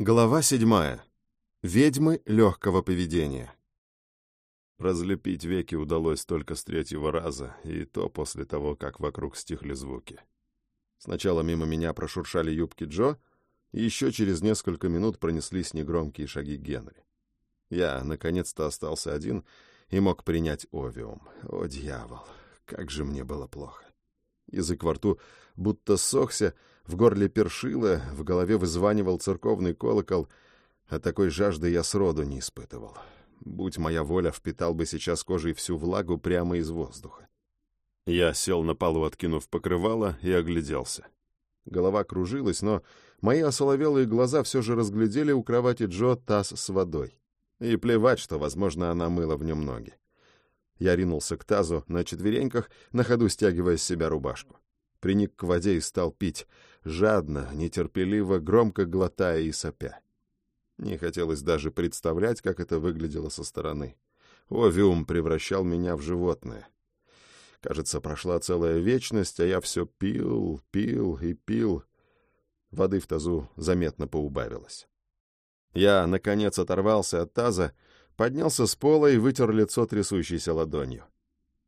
Глава седьмая. Ведьмы легкого поведения. Разлепить веки удалось только с третьего раза, и то после того, как вокруг стихли звуки. Сначала мимо меня прошуршали юбки Джо, и еще через несколько минут пронеслись негромкие шаги Генри. Я, наконец-то, остался один и мог принять овиум. О, дьявол, как же мне было плохо. Язык во рту будто сохся, в горле першило, в голове вызванивал церковный колокол, а такой жажды я сроду не испытывал. Будь моя воля, впитал бы сейчас кожей всю влагу прямо из воздуха. Я сел на полу, откинув покрывало, и огляделся. Голова кружилась, но мои осоловелые глаза все же разглядели у кровати Джо таз с водой. И плевать, что, возможно, она мыла в нем ноги. Я ринулся к тазу на четвереньках, на ходу стягивая с себя рубашку. Приник к воде и стал пить, жадно, нетерпеливо, громко глотая и сопя. Не хотелось даже представлять, как это выглядело со стороны. Овиум превращал меня в животное. Кажется, прошла целая вечность, а я все пил, пил и пил. Воды в тазу заметно поубавилось. Я, наконец, оторвался от таза, поднялся с пола и вытер лицо трясущейся ладонью.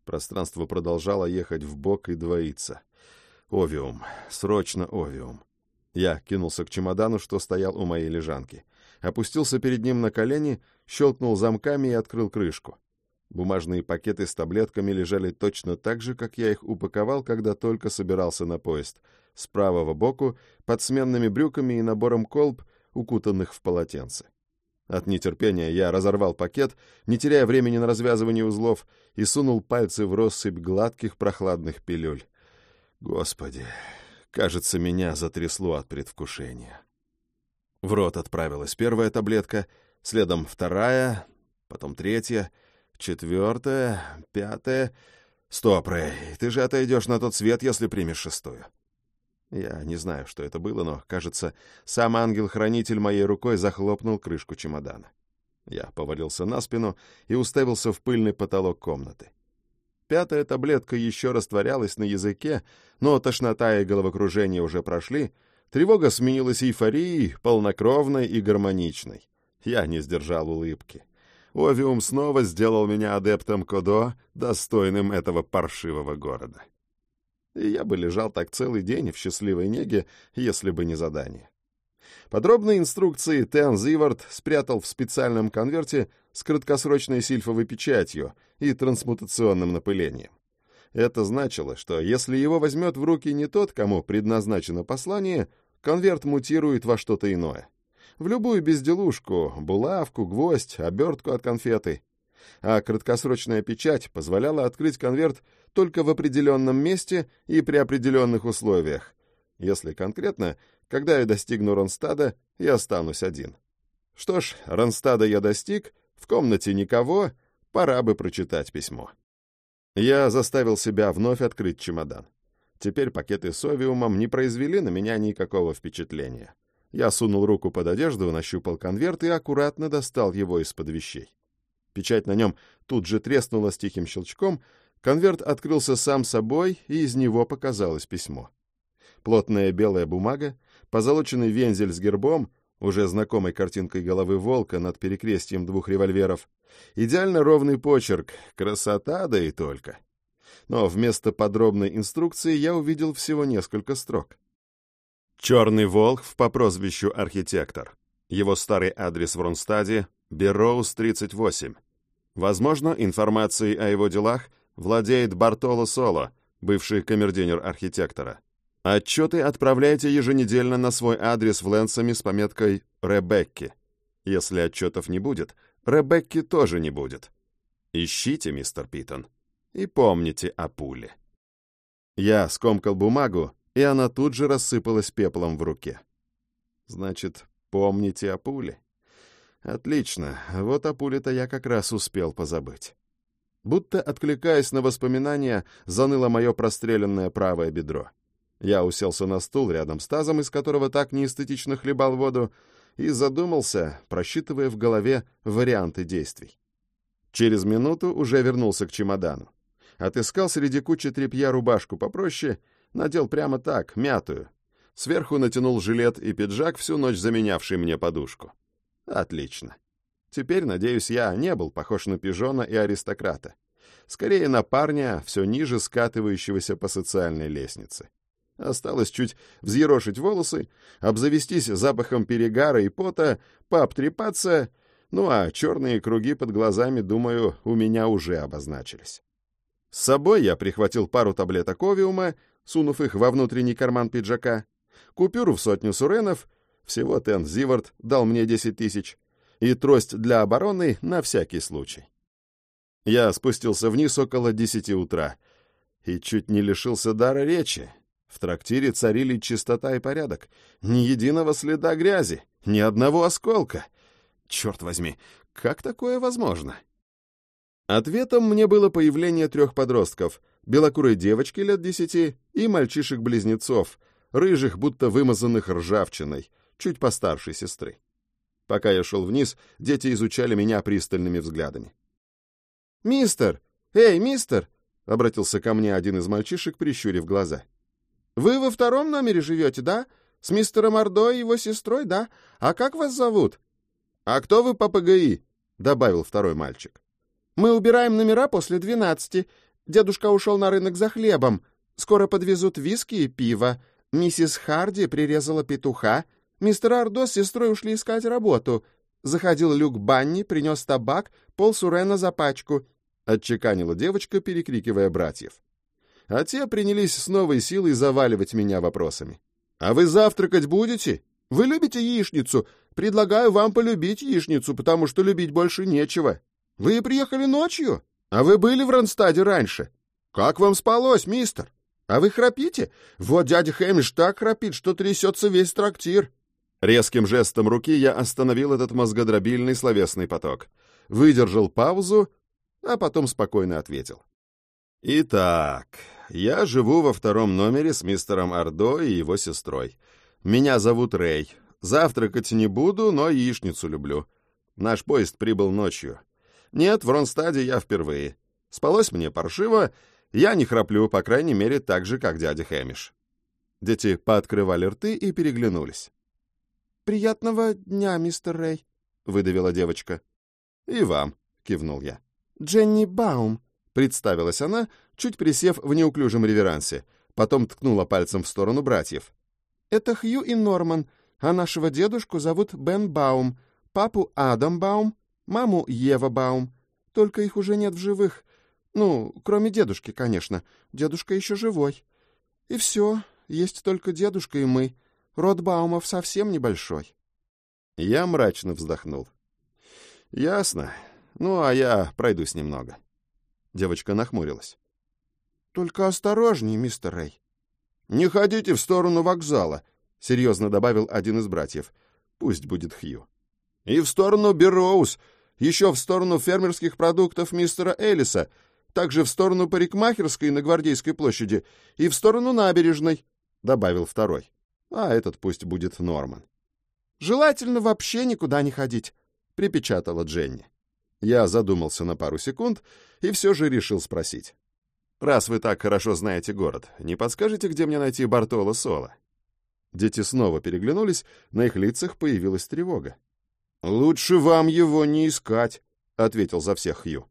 Пространство продолжало ехать в бок и двоиться. Овиум. Срочно овиум. Я кинулся к чемодану, что стоял у моей лежанки. Опустился перед ним на колени, щелкнул замками и открыл крышку. Бумажные пакеты с таблетками лежали точно так же, как я их упаковал, когда только собирался на поезд. С правого боку, под сменными брюками и набором колб, укутанных в полотенце. От нетерпения я разорвал пакет, не теряя времени на развязывание узлов, и сунул пальцы в россыпь гладких прохладных пилюль. Господи, кажется, меня затрясло от предвкушения. В рот отправилась первая таблетка, следом вторая, потом третья, четвертая, пятая. Стоп, Рэй, ты же отойдешь на тот свет, если примешь шестую. Я не знаю, что это было, но, кажется, сам ангел-хранитель моей рукой захлопнул крышку чемодана. Я повалился на спину и уставился в пыльный потолок комнаты. Пятая таблетка еще растворялась на языке, но тошнота и головокружение уже прошли. Тревога сменилась эйфорией, полнокровной и гармоничной. Я не сдержал улыбки. Овиум снова сделал меня адептом Кодо, достойным этого паршивого города. И я бы лежал так целый день в счастливой неге, если бы не задание. Подробные инструкции Тен Зивард спрятал в специальном конверте с краткосрочной сильфовой печатью и трансмутационным напылением. Это значило, что если его возьмет в руки не тот, кому предназначено послание, конверт мутирует во что-то иное. В любую безделушку, булавку, гвоздь, обертку от конфеты. А краткосрочная печать позволяла открыть конверт только в определенном месте и при определенных условиях. Если конкретно, когда я достигну Ронстада, я останусь один. Что ж, Ронстада я достиг, в комнате никого, пора бы прочитать письмо. Я заставил себя вновь открыть чемодан. Теперь пакеты с овиумом не произвели на меня никакого впечатления. Я сунул руку под одежду, нащупал конверт и аккуратно достал его из-под вещей. Печать на нем тут же треснула с тихим щелчком, конверт открылся сам собой, и из него показалось письмо. Плотная белая бумага, позолоченный вензель с гербом, уже знакомой картинкой головы волка над перекрестием двух револьверов, идеально ровный почерк, красота да и только. Но вместо подробной инструкции я увидел всего несколько строк. Черный волк по прозвищу Архитектор. Его старый адрес в Ронстаде — Берроуз 38. Возможно, информацией о его делах владеет Бартоло Соло, бывший камердинер архитектора. Отчеты отправляйте еженедельно на свой адрес в Лэнсами с пометкой «Ребекки». Если отчетов не будет, Ребекки тоже не будет. Ищите, мистер Питон, и помните о пуле. Я скомкал бумагу, и она тут же рассыпалась пеплом в руке. Значит, помните о пуле? Отлично, вот о пуле-то я как раз успел позабыть. Будто, откликаясь на воспоминания, заныло мое простреленное правое бедро. Я уселся на стул рядом с тазом, из которого так неэстетично хлебал воду, и задумался, просчитывая в голове варианты действий. Через минуту уже вернулся к чемодану. Отыскал среди кучи тряпья рубашку попроще, надел прямо так, мятую. Сверху натянул жилет и пиджак, всю ночь заменявший мне подушку. Отлично. Теперь, надеюсь, я не был похож на пижона и аристократа. Скорее на парня, все ниже скатывающегося по социальной лестнице. Осталось чуть взъерошить волосы, обзавестись запахом перегара и пота, пообтрепаться, ну а черные круги под глазами, думаю, у меня уже обозначились. С собой я прихватил пару таблеток овиума, сунув их во внутренний карман пиджака, купюру в сотню суренов, всего Тен Зивард дал мне 10 тысяч, и трость для обороны на всякий случай. Я спустился вниз около десяти утра и чуть не лишился дара речи. В трактире царили чистота и порядок. Ни единого следа грязи, ни одного осколка. Черт возьми, как такое возможно? Ответом мне было появление трех подростков, белокурой девочки лет десяти и мальчишек-близнецов, рыжих, будто вымазанных ржавчиной, чуть постаршей сестры. Пока я шел вниз, дети изучали меня пристальными взглядами. «Мистер! Эй, мистер!» — обратился ко мне один из мальчишек, прищурив глаза. «Вы во втором номере живете, да? С мистером Ордо и его сестрой, да? А как вас зовут?» «А кто вы по ПГИ?» — добавил второй мальчик. «Мы убираем номера после двенадцати. Дедушка ушел на рынок за хлебом. Скоро подвезут виски и пиво. Миссис Харди прирезала петуха. Мистер Ардо с сестрой ушли искать работу. Заходил Люк Банни, принес табак, пол сурена за пачку. Отчеканила девочка, перекрикивая братьев. А те принялись с новой силой заваливать меня вопросами. «А вы завтракать будете? Вы любите яичницу? Предлагаю вам полюбить яичницу, потому что любить больше нечего. Вы приехали ночью? А вы были в Ронстаде раньше? Как вам спалось, мистер? А вы храпите? Вот дядя Хэмиш так храпит, что трясется весь трактир». Резким жестом руки я остановил этот мозгодробильный словесный поток. Выдержал паузу, а потом спокойно ответил. «Итак, я живу во втором номере с мистером Ордо и его сестрой. Меня зовут Рэй. Завтракать не буду, но яичницу люблю. Наш поезд прибыл ночью. Нет, в Ронстаде я впервые. Спалось мне паршиво, я не храплю, по крайней мере, так же, как дядя Хэмиш». Дети пооткрывали рты и переглянулись. «Приятного дня, мистер Рэй», — выдавила девочка. «И вам», — кивнул я. «Дженни Баум», — представилась она, чуть присев в неуклюжем реверансе, потом ткнула пальцем в сторону братьев. «Это Хью и Норман, а нашего дедушку зовут Бен Баум, папу Адам Баум, маму Ева Баум. Только их уже нет в живых. Ну, кроме дедушки, конечно. Дедушка еще живой. И все, есть только дедушка и мы». Род Баумов совсем небольшой. Я мрачно вздохнул. Ясно. Ну, а я пройдусь немного. Девочка нахмурилась. Только осторожней, мистер Рэй. Не ходите в сторону вокзала, серьезно добавил один из братьев. Пусть будет Хью. И в сторону Берроуз, еще в сторону фермерских продуктов мистера Элиса, также в сторону парикмахерской на Гвардейской площади и в сторону набережной, добавил второй а этот пусть будет Норман. «Желательно вообще никуда не ходить», — припечатала Дженни. Я задумался на пару секунд и все же решил спросить. «Раз вы так хорошо знаете город, не подскажете, где мне найти Бартоло Соло?» Дети снова переглянулись, на их лицах появилась тревога. «Лучше вам его не искать», — ответил за всех Хью.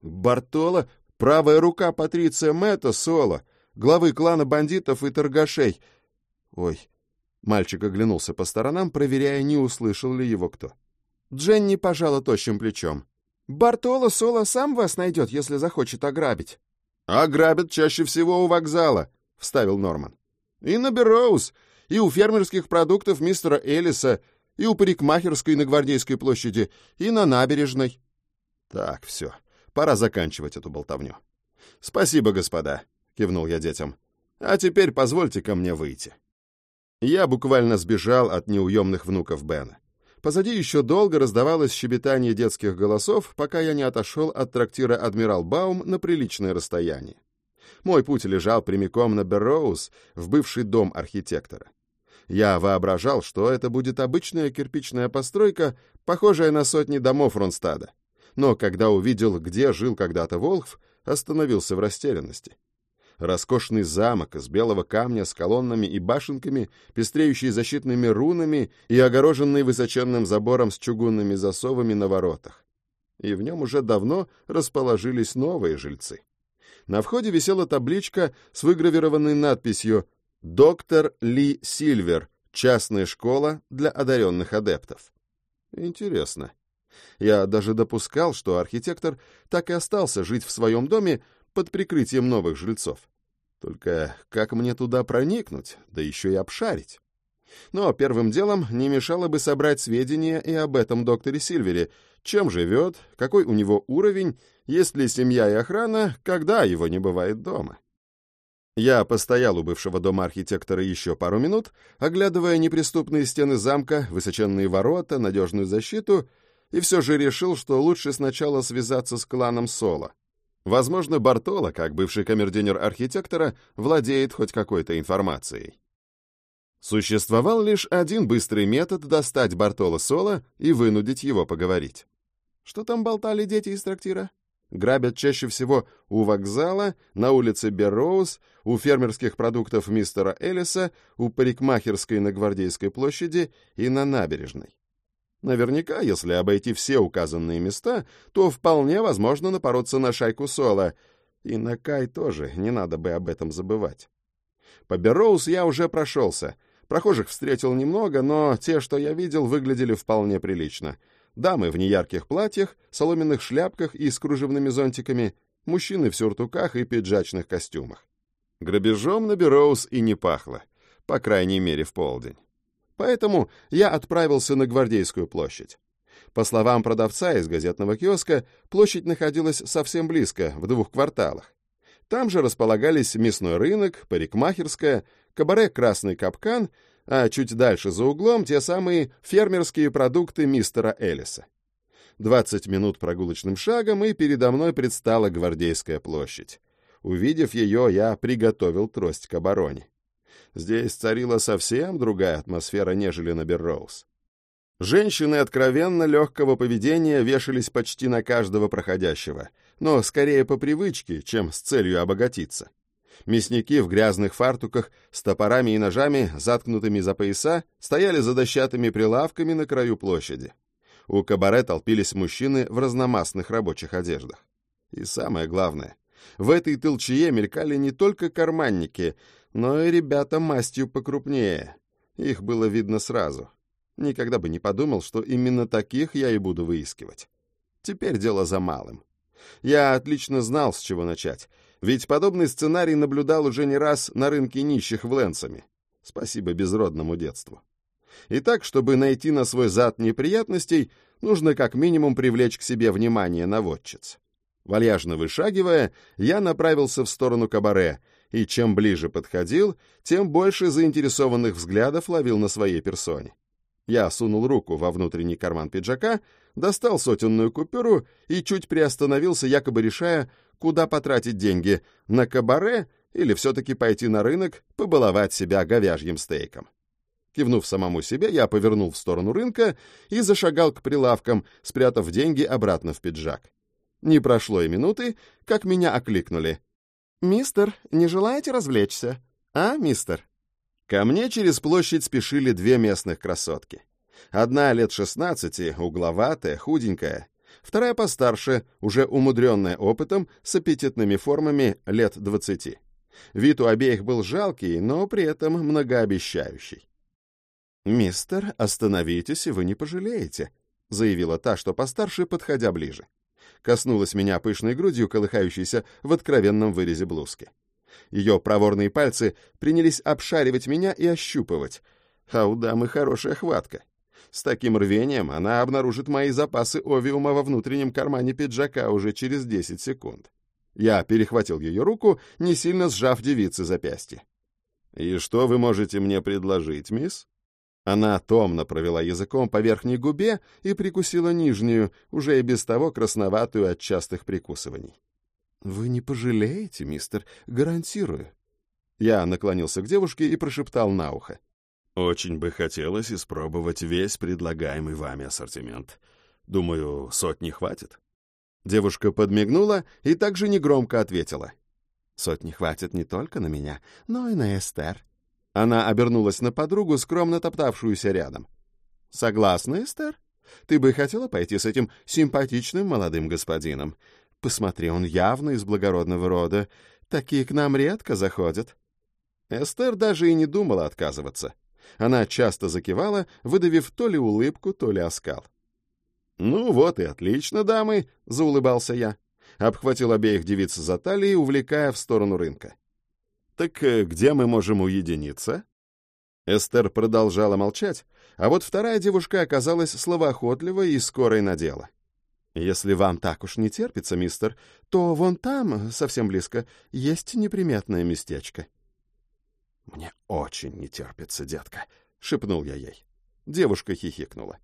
«Бартоло — правая рука Патриция Мэтта Соло, главы клана бандитов и торгашей, Ой. Мальчик оглянулся по сторонам, проверяя, не услышал ли его кто. Дженни пожала тощим плечом. «Бартоло Соло сам вас найдет, если захочет ограбить». «Ограбят чаще всего у вокзала», — вставил Норман. «И на Берроуз, и у фермерских продуктов мистера Элиса, и у парикмахерской на Гвардейской площади, и на набережной». «Так, все, пора заканчивать эту болтовню». «Спасибо, господа», — кивнул я детям. «А теперь позвольте ко мне выйти». Я буквально сбежал от неуемных внуков Бена. Позади еще долго раздавалось щебетание детских голосов, пока я не отошел от трактира «Адмирал Баум» на приличное расстояние. Мой путь лежал прямиком на Берроуз, в бывший дом архитектора. Я воображал, что это будет обычная кирпичная постройка, похожая на сотни домов Ронстада. Но когда увидел, где жил когда-то Волхв, остановился в растерянности. Роскошный замок из белого камня с колоннами и башенками, пестреющий защитными рунами и огороженный высоченным забором с чугунными засовами на воротах. И в нем уже давно расположились новые жильцы. На входе висела табличка с выгравированной надписью «Доктор Ли Сильвер. Частная школа для одаренных адептов». Интересно. Я даже допускал, что архитектор так и остался жить в своем доме под прикрытием новых жильцов. Только как мне туда проникнуть, да еще и обшарить? Но первым делом не мешало бы собрать сведения и об этом докторе Сильвере, чем живет, какой у него уровень, есть ли семья и охрана, когда его не бывает дома. Я постоял у бывшего дома архитектора еще пару минут, оглядывая неприступные стены замка, высоченные ворота, надежную защиту, и все же решил, что лучше сначала связаться с кланом Соло. Возможно, Бартоло, как бывший камердинер архитектора, владеет хоть какой-то информацией. Существовал лишь один быстрый метод достать Бартоло Соло и вынудить его поговорить. Что там болтали дети из трактира? Грабят чаще всего у вокзала, на улице Берроуз, у фермерских продуктов мистера Элиса, у парикмахерской на Гвардейской площади и на набережной. Наверняка, если обойти все указанные места, то вполне возможно напороться на шайку Соло. И на Кай тоже, не надо бы об этом забывать. По Берроуз я уже прошелся. Прохожих встретил немного, но те, что я видел, выглядели вполне прилично — дамы в неярких платьях, соломенных шляпках и с кружевными зонтиками, мужчины в сюртуках и пиджачных костюмах. Грабежом на Бероуз и не пахло, по крайней мере в полдень. Поэтому я отправился на Гвардейскую площадь. По словам продавца из газетного киоска, площадь находилась совсем близко, в двух кварталах. Там же располагались мясной рынок, парикмахерская, кабаре «Красный капкан» а чуть дальше за углом те самые фермерские продукты мистера Элиса. Двадцать минут прогулочным шагом, и передо мной предстала Гвардейская площадь. Увидев ее, я приготовил трость к обороне. Здесь царила совсем другая атмосфера, нежели на Берроуз. Женщины откровенно легкого поведения вешались почти на каждого проходящего, но скорее по привычке, чем с целью обогатиться. Мясники в грязных фартуках с топорами и ножами, заткнутыми за пояса, стояли за дощатыми прилавками на краю площади. У кабаре толпились мужчины в разномастных рабочих одеждах. И самое главное, в этой толчее мелькали не только карманники, но и ребята мастью покрупнее. Их было видно сразу. Никогда бы не подумал, что именно таких я и буду выискивать. Теперь дело за малым. Я отлично знал, с чего начать, ведь подобный сценарий наблюдал уже не раз на рынке нищих в Лэнсами. Спасибо безродному детству. Итак, чтобы найти на свой зад неприятностей, нужно как минимум привлечь к себе внимание наводчиц. Вальяжно вышагивая, я направился в сторону кабаре, и чем ближе подходил, тем больше заинтересованных взглядов ловил на своей персоне. Я сунул руку во внутренний карман пиджака, достал сотенную купюру и чуть приостановился, якобы решая, куда потратить деньги, на кабаре или все-таки пойти на рынок, побаловать себя говяжьим стейком. Кивнув самому себе, я повернул в сторону рынка и зашагал к прилавкам, спрятав деньги обратно в пиджак. Не прошло и минуты, как меня окликнули. «Мистер, не желаете развлечься? А, мистер?» Ко мне через площадь спешили две местных красотки. Одна лет шестнадцати, угловатая, худенькая. Вторая постарше, уже умудренная опытом, с аппетитными формами лет двадцати. Вид у обеих был жалкий, но при этом многообещающий. «Мистер, остановитесь, и вы не пожалеете», — заявила та, что постарше, подходя ближе. Коснулась меня пышной грудью, колыхающейся в откровенном вырезе блузки. Ее проворные пальцы принялись обшаривать меня и ощупывать. А у дамы хорошая хватка. С таким рвением она обнаружит мои запасы овиума во внутреннем кармане пиджака уже через 10 секунд. Я перехватил ее руку, не сильно сжав девицы запястье. «И что вы можете мне предложить, мисс?» Она томно провела языком по верхней губе и прикусила нижнюю, уже и без того красноватую от частых прикусываний. «Вы не пожалеете, мистер, гарантирую». Я наклонился к девушке и прошептал на ухо. «Очень бы хотелось испробовать весь предлагаемый вами ассортимент. Думаю, сотни хватит». Девушка подмигнула и также негромко ответила. Сотни хватит не только на меня, но и на Эстер». Она обернулась на подругу, скромно топтавшуюся рядом. «Согласна, Эстер? Ты бы хотела пойти с этим симпатичным молодым господином? Посмотри, он явно из благородного рода. Такие к нам редко заходят». Эстер даже и не думала отказываться. Она часто закивала, выдавив то ли улыбку, то ли оскал. «Ну вот и отлично, дамы», — заулыбался я. Обхватил обеих девиц за талии, увлекая в сторону рынка. «Так э, где мы можем уединиться?» Эстер продолжала молчать, а вот вторая девушка оказалась словоохотливой и скорой на дело. «Если вам так уж не терпится, мистер, то вон там, совсем близко, есть неприметное местечко». «Мне очень не терпится, детка», — шепнул я ей. Девушка хихикнула.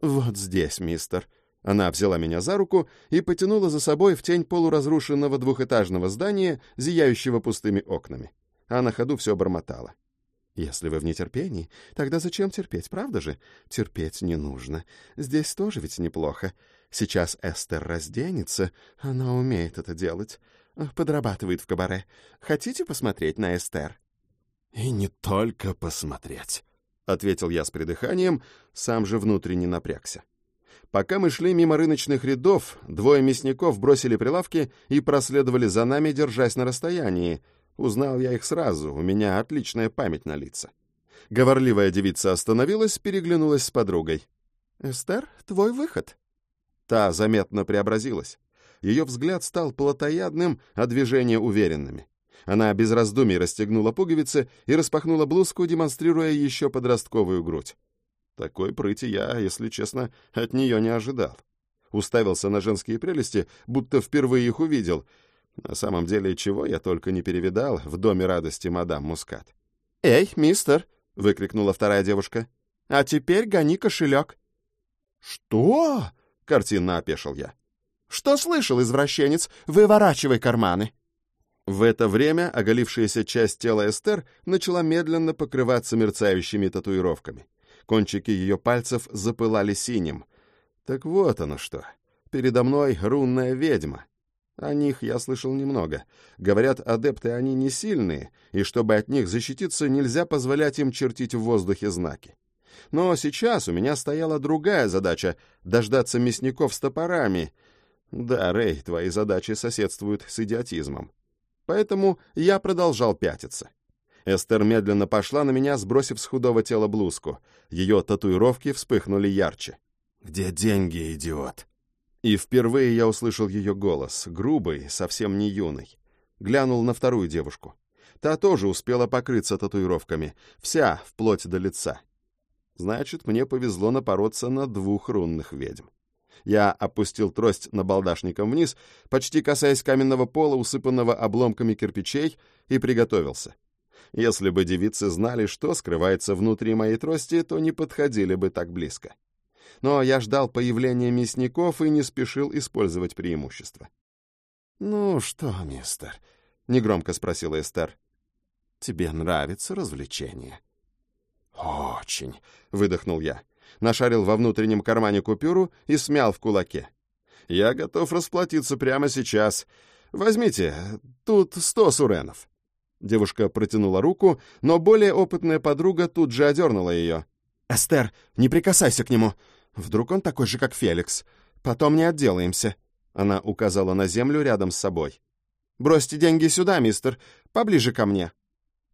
«Вот здесь, мистер». Она взяла меня за руку и потянула за собой в тень полуразрушенного двухэтажного здания, зияющего пустыми окнами. А на ходу все бормотала. «Если вы в нетерпении, тогда зачем терпеть, правда же? Терпеть не нужно. Здесь тоже ведь неплохо. Сейчас Эстер разденется, она умеет это делать. Подрабатывает в кабаре. Хотите посмотреть на Эстер?» «И не только посмотреть», — ответил я с придыханием, сам же внутренне напрягся. Пока мы шли мимо рыночных рядов, двое мясников бросили прилавки и проследовали за нами, держась на расстоянии. Узнал я их сразу, у меня отличная память на лица. Говорливая девица остановилась, переглянулась с подругой. «Эстер, твой выход». Та заметно преобразилась. Ее взгляд стал плотоядным, а движения уверенными. Она без раздумий расстегнула пуговицы и распахнула блузку, демонстрируя еще подростковую грудь. Такой прыти я, если честно, от нее не ожидал. Уставился на женские прелести, будто впервые их увидел. На самом деле, чего я только не перевидал в доме радости мадам Мускат. «Эй, мистер!» — выкрикнула вторая девушка. «А теперь гони кошелек». «Что?» — картинно опешил я. «Что слышал, извращенец? Выворачивай карманы!» В это время оголившаяся часть тела Эстер начала медленно покрываться мерцающими татуировками. Кончики ее пальцев запылали синим. Так вот оно что. Передо мной рунная ведьма. О них я слышал немного. Говорят, адепты они не сильные, и чтобы от них защититься, нельзя позволять им чертить в воздухе знаки. Но сейчас у меня стояла другая задача — дождаться мясников с топорами. Да, Рэй, твои задачи соседствуют с идиотизмом. Поэтому я продолжал пятиться. Эстер медленно пошла на меня, сбросив с худого тела блузку. Ее татуировки вспыхнули ярче. «Где деньги, идиот?» И впервые я услышал ее голос, грубый, совсем не юный. Глянул на вторую девушку. Та тоже успела покрыться татуировками, вся, вплоть до лица. Значит, мне повезло напороться на двух рунных ведьм. Я опустил трость на балдашником вниз, почти касаясь каменного пола, усыпанного обломками кирпичей, и приготовился. Если бы девицы знали, что скрывается внутри моей трости, то не подходили бы так близко. Но я ждал появления мясников и не спешил использовать преимущество. «Ну что, мистер?» — негромко спросила Эстер. «Тебе нравится развлечение?» «Очень», — выдохнул я нашарил во внутреннем кармане купюру и смял в кулаке. «Я готов расплатиться прямо сейчас. Возьмите, тут сто суренов». Девушка протянула руку, но более опытная подруга тут же одернула ее. «Эстер, не прикасайся к нему. Вдруг он такой же, как Феликс. Потом не отделаемся». Она указала на землю рядом с собой. «Бросьте деньги сюда, мистер, поближе ко мне».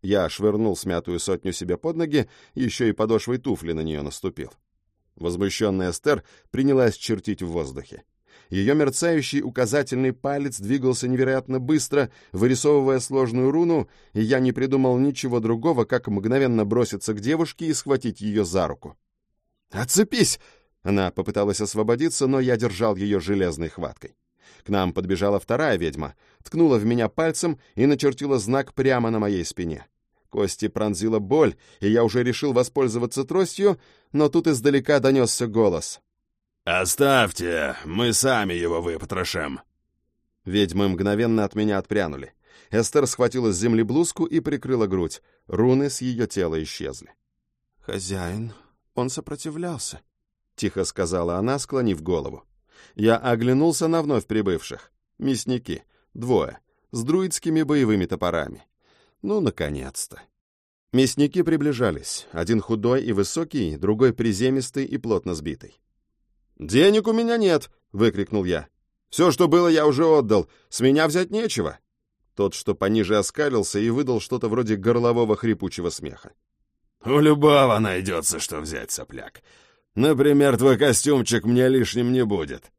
Я швырнул смятую сотню себе под ноги, еще и подошвой туфли на нее наступил. Возмущенная Эстер принялась чертить в воздухе. Ее мерцающий указательный палец двигался невероятно быстро, вырисовывая сложную руну, и я не придумал ничего другого, как мгновенно броситься к девушке и схватить ее за руку. «Отцепись!» Она попыталась освободиться, но я держал ее железной хваткой. К нам подбежала вторая ведьма, ткнула в меня пальцем и начертила знак прямо на моей спине. Кости пронзила боль, и я уже решил воспользоваться тростью, но тут издалека донесся голос. «Оставьте, мы сами его выпотрошим». Ведьмы мгновенно от меня отпрянули. Эстер схватила с земли блузку и прикрыла грудь. Руны с ее тела исчезли. «Хозяин, он сопротивлялся», — тихо сказала она, склонив голову. Я оглянулся на вновь прибывших. Мясники. Двое. с друидскими боевыми топорами. Ну, наконец-то. Мясники приближались, один худой и высокий, другой приземистый и плотно сбитый. «Денег у меня нет!» — выкрикнул я. «Все, что было, я уже отдал. С меня взять нечего!» Тот, что пониже оскалился и выдал что-то вроде горлового хрипучего смеха. «У любого найдется, что взять, сопляк. Например, твой костюмчик мне лишним не будет».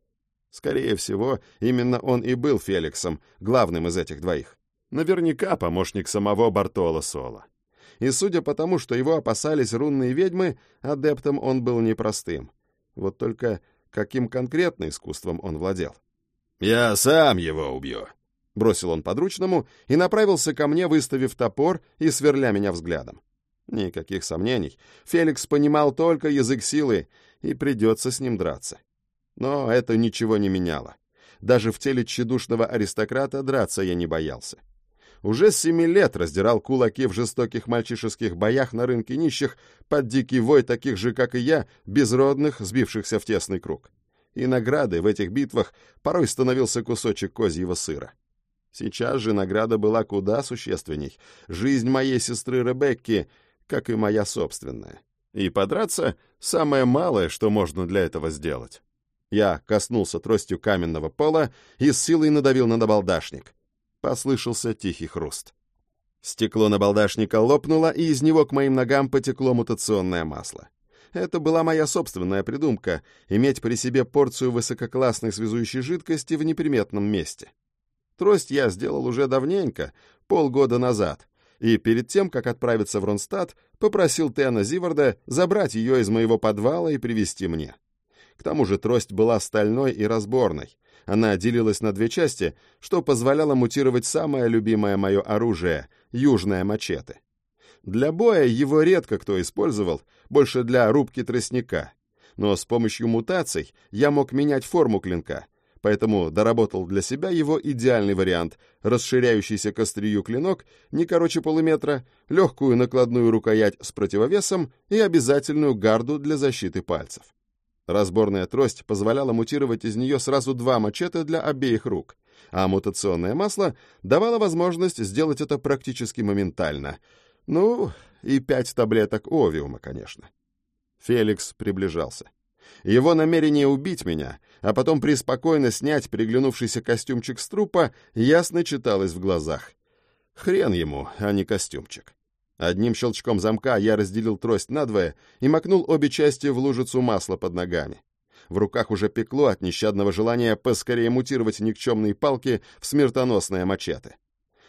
Скорее всего, именно он и был Феликсом, главным из этих двоих. Наверняка помощник самого Бартола Сола. И судя по тому, что его опасались рунные ведьмы, адептом он был непростым. Вот только каким конкретно искусством он владел? «Я сам его убью», — бросил он подручному и направился ко мне, выставив топор и сверля меня взглядом. Никаких сомнений, Феликс понимал только язык силы, и придется с ним драться. Но это ничего не меняло. Даже в теле тщедушного аристократа драться я не боялся. Уже с семи лет раздирал кулаки в жестоких мальчишеских боях на рынке нищих под дикий вой таких же, как и я, безродных, сбившихся в тесный круг. И наградой в этих битвах порой становился кусочек козьего сыра. Сейчас же награда была куда существенней. Жизнь моей сестры Ребекки, как и моя собственная. И подраться — самое малое, что можно для этого сделать. Я коснулся тростью каменного пола и с силой надавил на набалдашник. Послышался тихий хруст. Стекло набалдашника лопнуло, и из него к моим ногам потекло мутационное масло. Это была моя собственная придумка — иметь при себе порцию высококлассной связующей жидкости в неприметном месте. Трость я сделал уже давненько, полгода назад, и перед тем, как отправиться в Ронстадт, попросил Тена Зиварда забрать ее из моего подвала и привезти мне. К тому же трость была стальной и разборной. Она делилась на две части, что позволяло мутировать самое любимое мое оружие — южное мачете. Для боя его редко кто использовал, больше для рубки тростника. Но с помощью мутаций я мог менять форму клинка, поэтому доработал для себя его идеальный вариант — расширяющийся к острию клинок не короче полуметра, легкую накладную рукоять с противовесом и обязательную гарду для защиты пальцев. Разборная трость позволяла мутировать из нее сразу два мачете для обеих рук, а мутационное масло давало возможность сделать это практически моментально. Ну, и пять таблеток овиума, конечно. Феликс приближался. Его намерение убить меня, а потом преспокойно снять приглянувшийся костюмчик с трупа, ясно читалось в глазах. Хрен ему, а не костюмчик. Одним щелчком замка я разделил трость надвое и макнул обе части в лужицу масла под ногами. В руках уже пекло от нещадного желания поскорее мутировать никчемные палки в смертоносное мачете.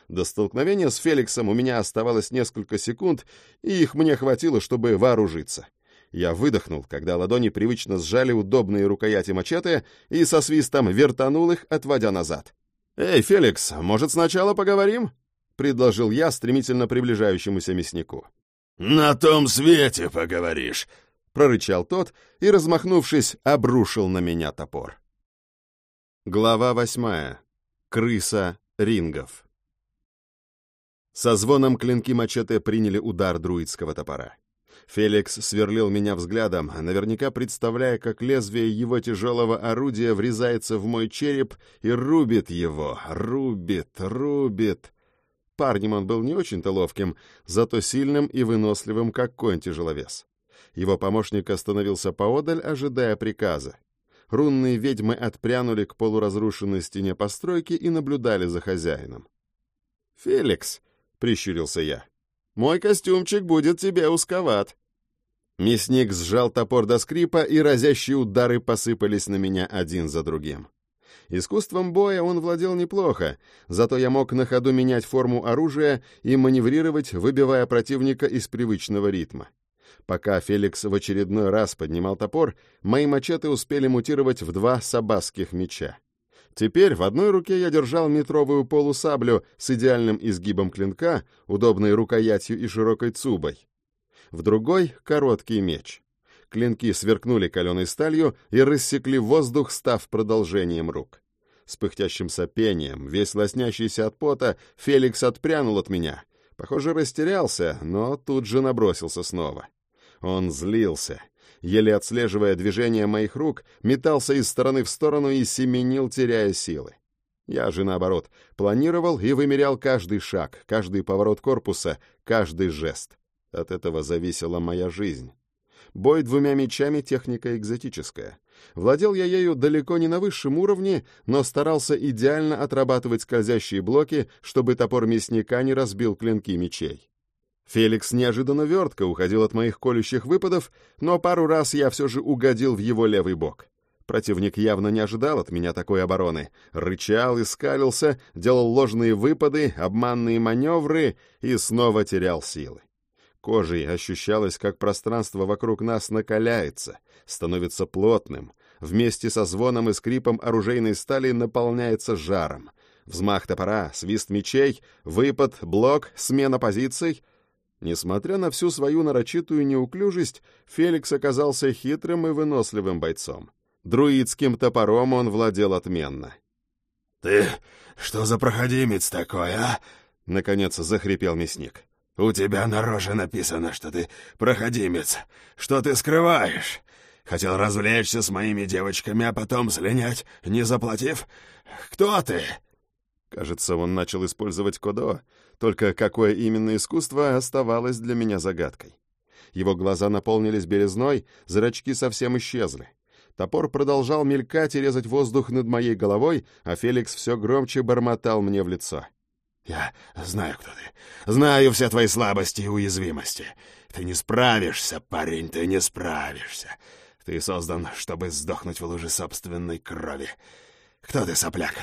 До столкновения с Феликсом у меня оставалось несколько секунд, и их мне хватило, чтобы вооружиться. Я выдохнул, когда ладони привычно сжали удобные рукояти мачете и со свистом вертанул их, отводя назад. «Эй, Феликс, может, сначала поговорим?» — предложил я стремительно приближающемуся мяснику. «На том свете поговоришь», — прорычал тот и, размахнувшись, обрушил на меня топор. Глава восьмая. Крыса рингов. Со звоном клинки мачете приняли удар друидского топора. Феликс сверлил меня взглядом, наверняка представляя, как лезвие его тяжелого орудия врезается в мой череп и рубит его, рубит, рубит. Парнем он был не очень-то ловким, зато сильным и выносливым, как конь-тяжеловес. Его помощник остановился поодаль, ожидая приказа. Рунные ведьмы отпрянули к полуразрушенной стене постройки и наблюдали за хозяином. «Феликс», — прищурился я, — «мой костюмчик будет тебе узковат». Мясник сжал топор до скрипа, и разящие удары посыпались на меня один за другим. Искусством боя он владел неплохо, зато я мог на ходу менять форму оружия и маневрировать, выбивая противника из привычного ритма. Пока Феликс в очередной раз поднимал топор, мои мачете успели мутировать в два сабасских меча. Теперь в одной руке я держал метровую полусаблю с идеальным изгибом клинка, удобной рукоятью и широкой цубой. В другой — короткий меч. Клинки сверкнули каленой сталью и рассекли воздух, став продолжением рук. С пыхтящим сопением, весь лоснящийся от пота, Феликс отпрянул от меня. Похоже, растерялся, но тут же набросился снова. Он злился. Еле отслеживая движение моих рук, метался из стороны в сторону и семенил, теряя силы. Я же, наоборот, планировал и вымерял каждый шаг, каждый поворот корпуса, каждый жест. От этого зависела моя жизнь. Бой двумя мечами — техника экзотическая. Владел я ею далеко не на высшем уровне, но старался идеально отрабатывать скользящие блоки, чтобы топор мясника не разбил клинки мечей. Феликс неожиданно вертко уходил от моих колющих выпадов, но пару раз я все же угодил в его левый бок. Противник явно не ожидал от меня такой обороны. Рычал и скалился, делал ложные выпады, обманные маневры и снова терял силы. Кожей ощущалось, как пространство вокруг нас накаляется, становится плотным, вместе со звоном и скрипом оружейной стали наполняется жаром. Взмах топора, свист мечей, выпад, блок, смена позиций. Несмотря на всю свою нарочитую неуклюжесть, Феликс оказался хитрым и выносливым бойцом. Друидским топором он владел отменно. «Ты что за проходимец такой, а?» — наконец захрипел мясник. «У тебя на роже написано, что ты проходимец. Что ты скрываешь? Хотел развлечься с моими девочками, а потом слинять, не заплатив? Кто ты?» Кажется, он начал использовать кодо, только какое именно искусство оставалось для меня загадкой. Его глаза наполнились белизной, зрачки совсем исчезли. Топор продолжал мелькать и резать воздух над моей головой, а Феликс все громче бормотал мне в лицо. Я знаю, кто ты. Знаю все твои слабости и уязвимости. Ты не справишься, парень, ты не справишься. Ты создан, чтобы сдохнуть в луже собственной крови. Кто ты, сопляк?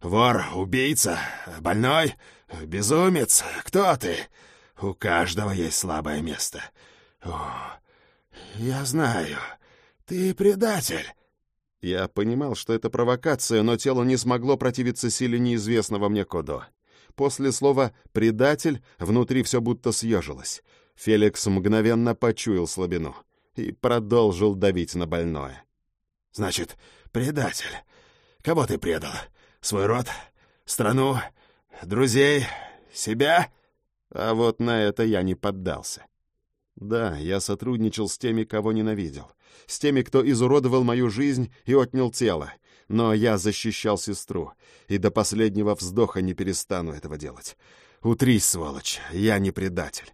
Вор, убийца, больной, безумец? Кто ты? У каждого есть слабое место. О, я знаю. Ты предатель. Я понимал, что это провокация, но тело не смогло противиться силе неизвестного мне Кодо. После слова «предатель» внутри все будто съежилось. Феликс мгновенно почуял слабину и продолжил давить на больное. «Значит, предатель. Кого ты предал? Свой род? Страну? Друзей? Себя?» А вот на это я не поддался. Да, я сотрудничал с теми, кого ненавидел, с теми, кто изуродовал мою жизнь и отнял тело, но я защищал сестру, и до последнего вздоха не перестану этого делать. Утрись, сволочь, я не предатель.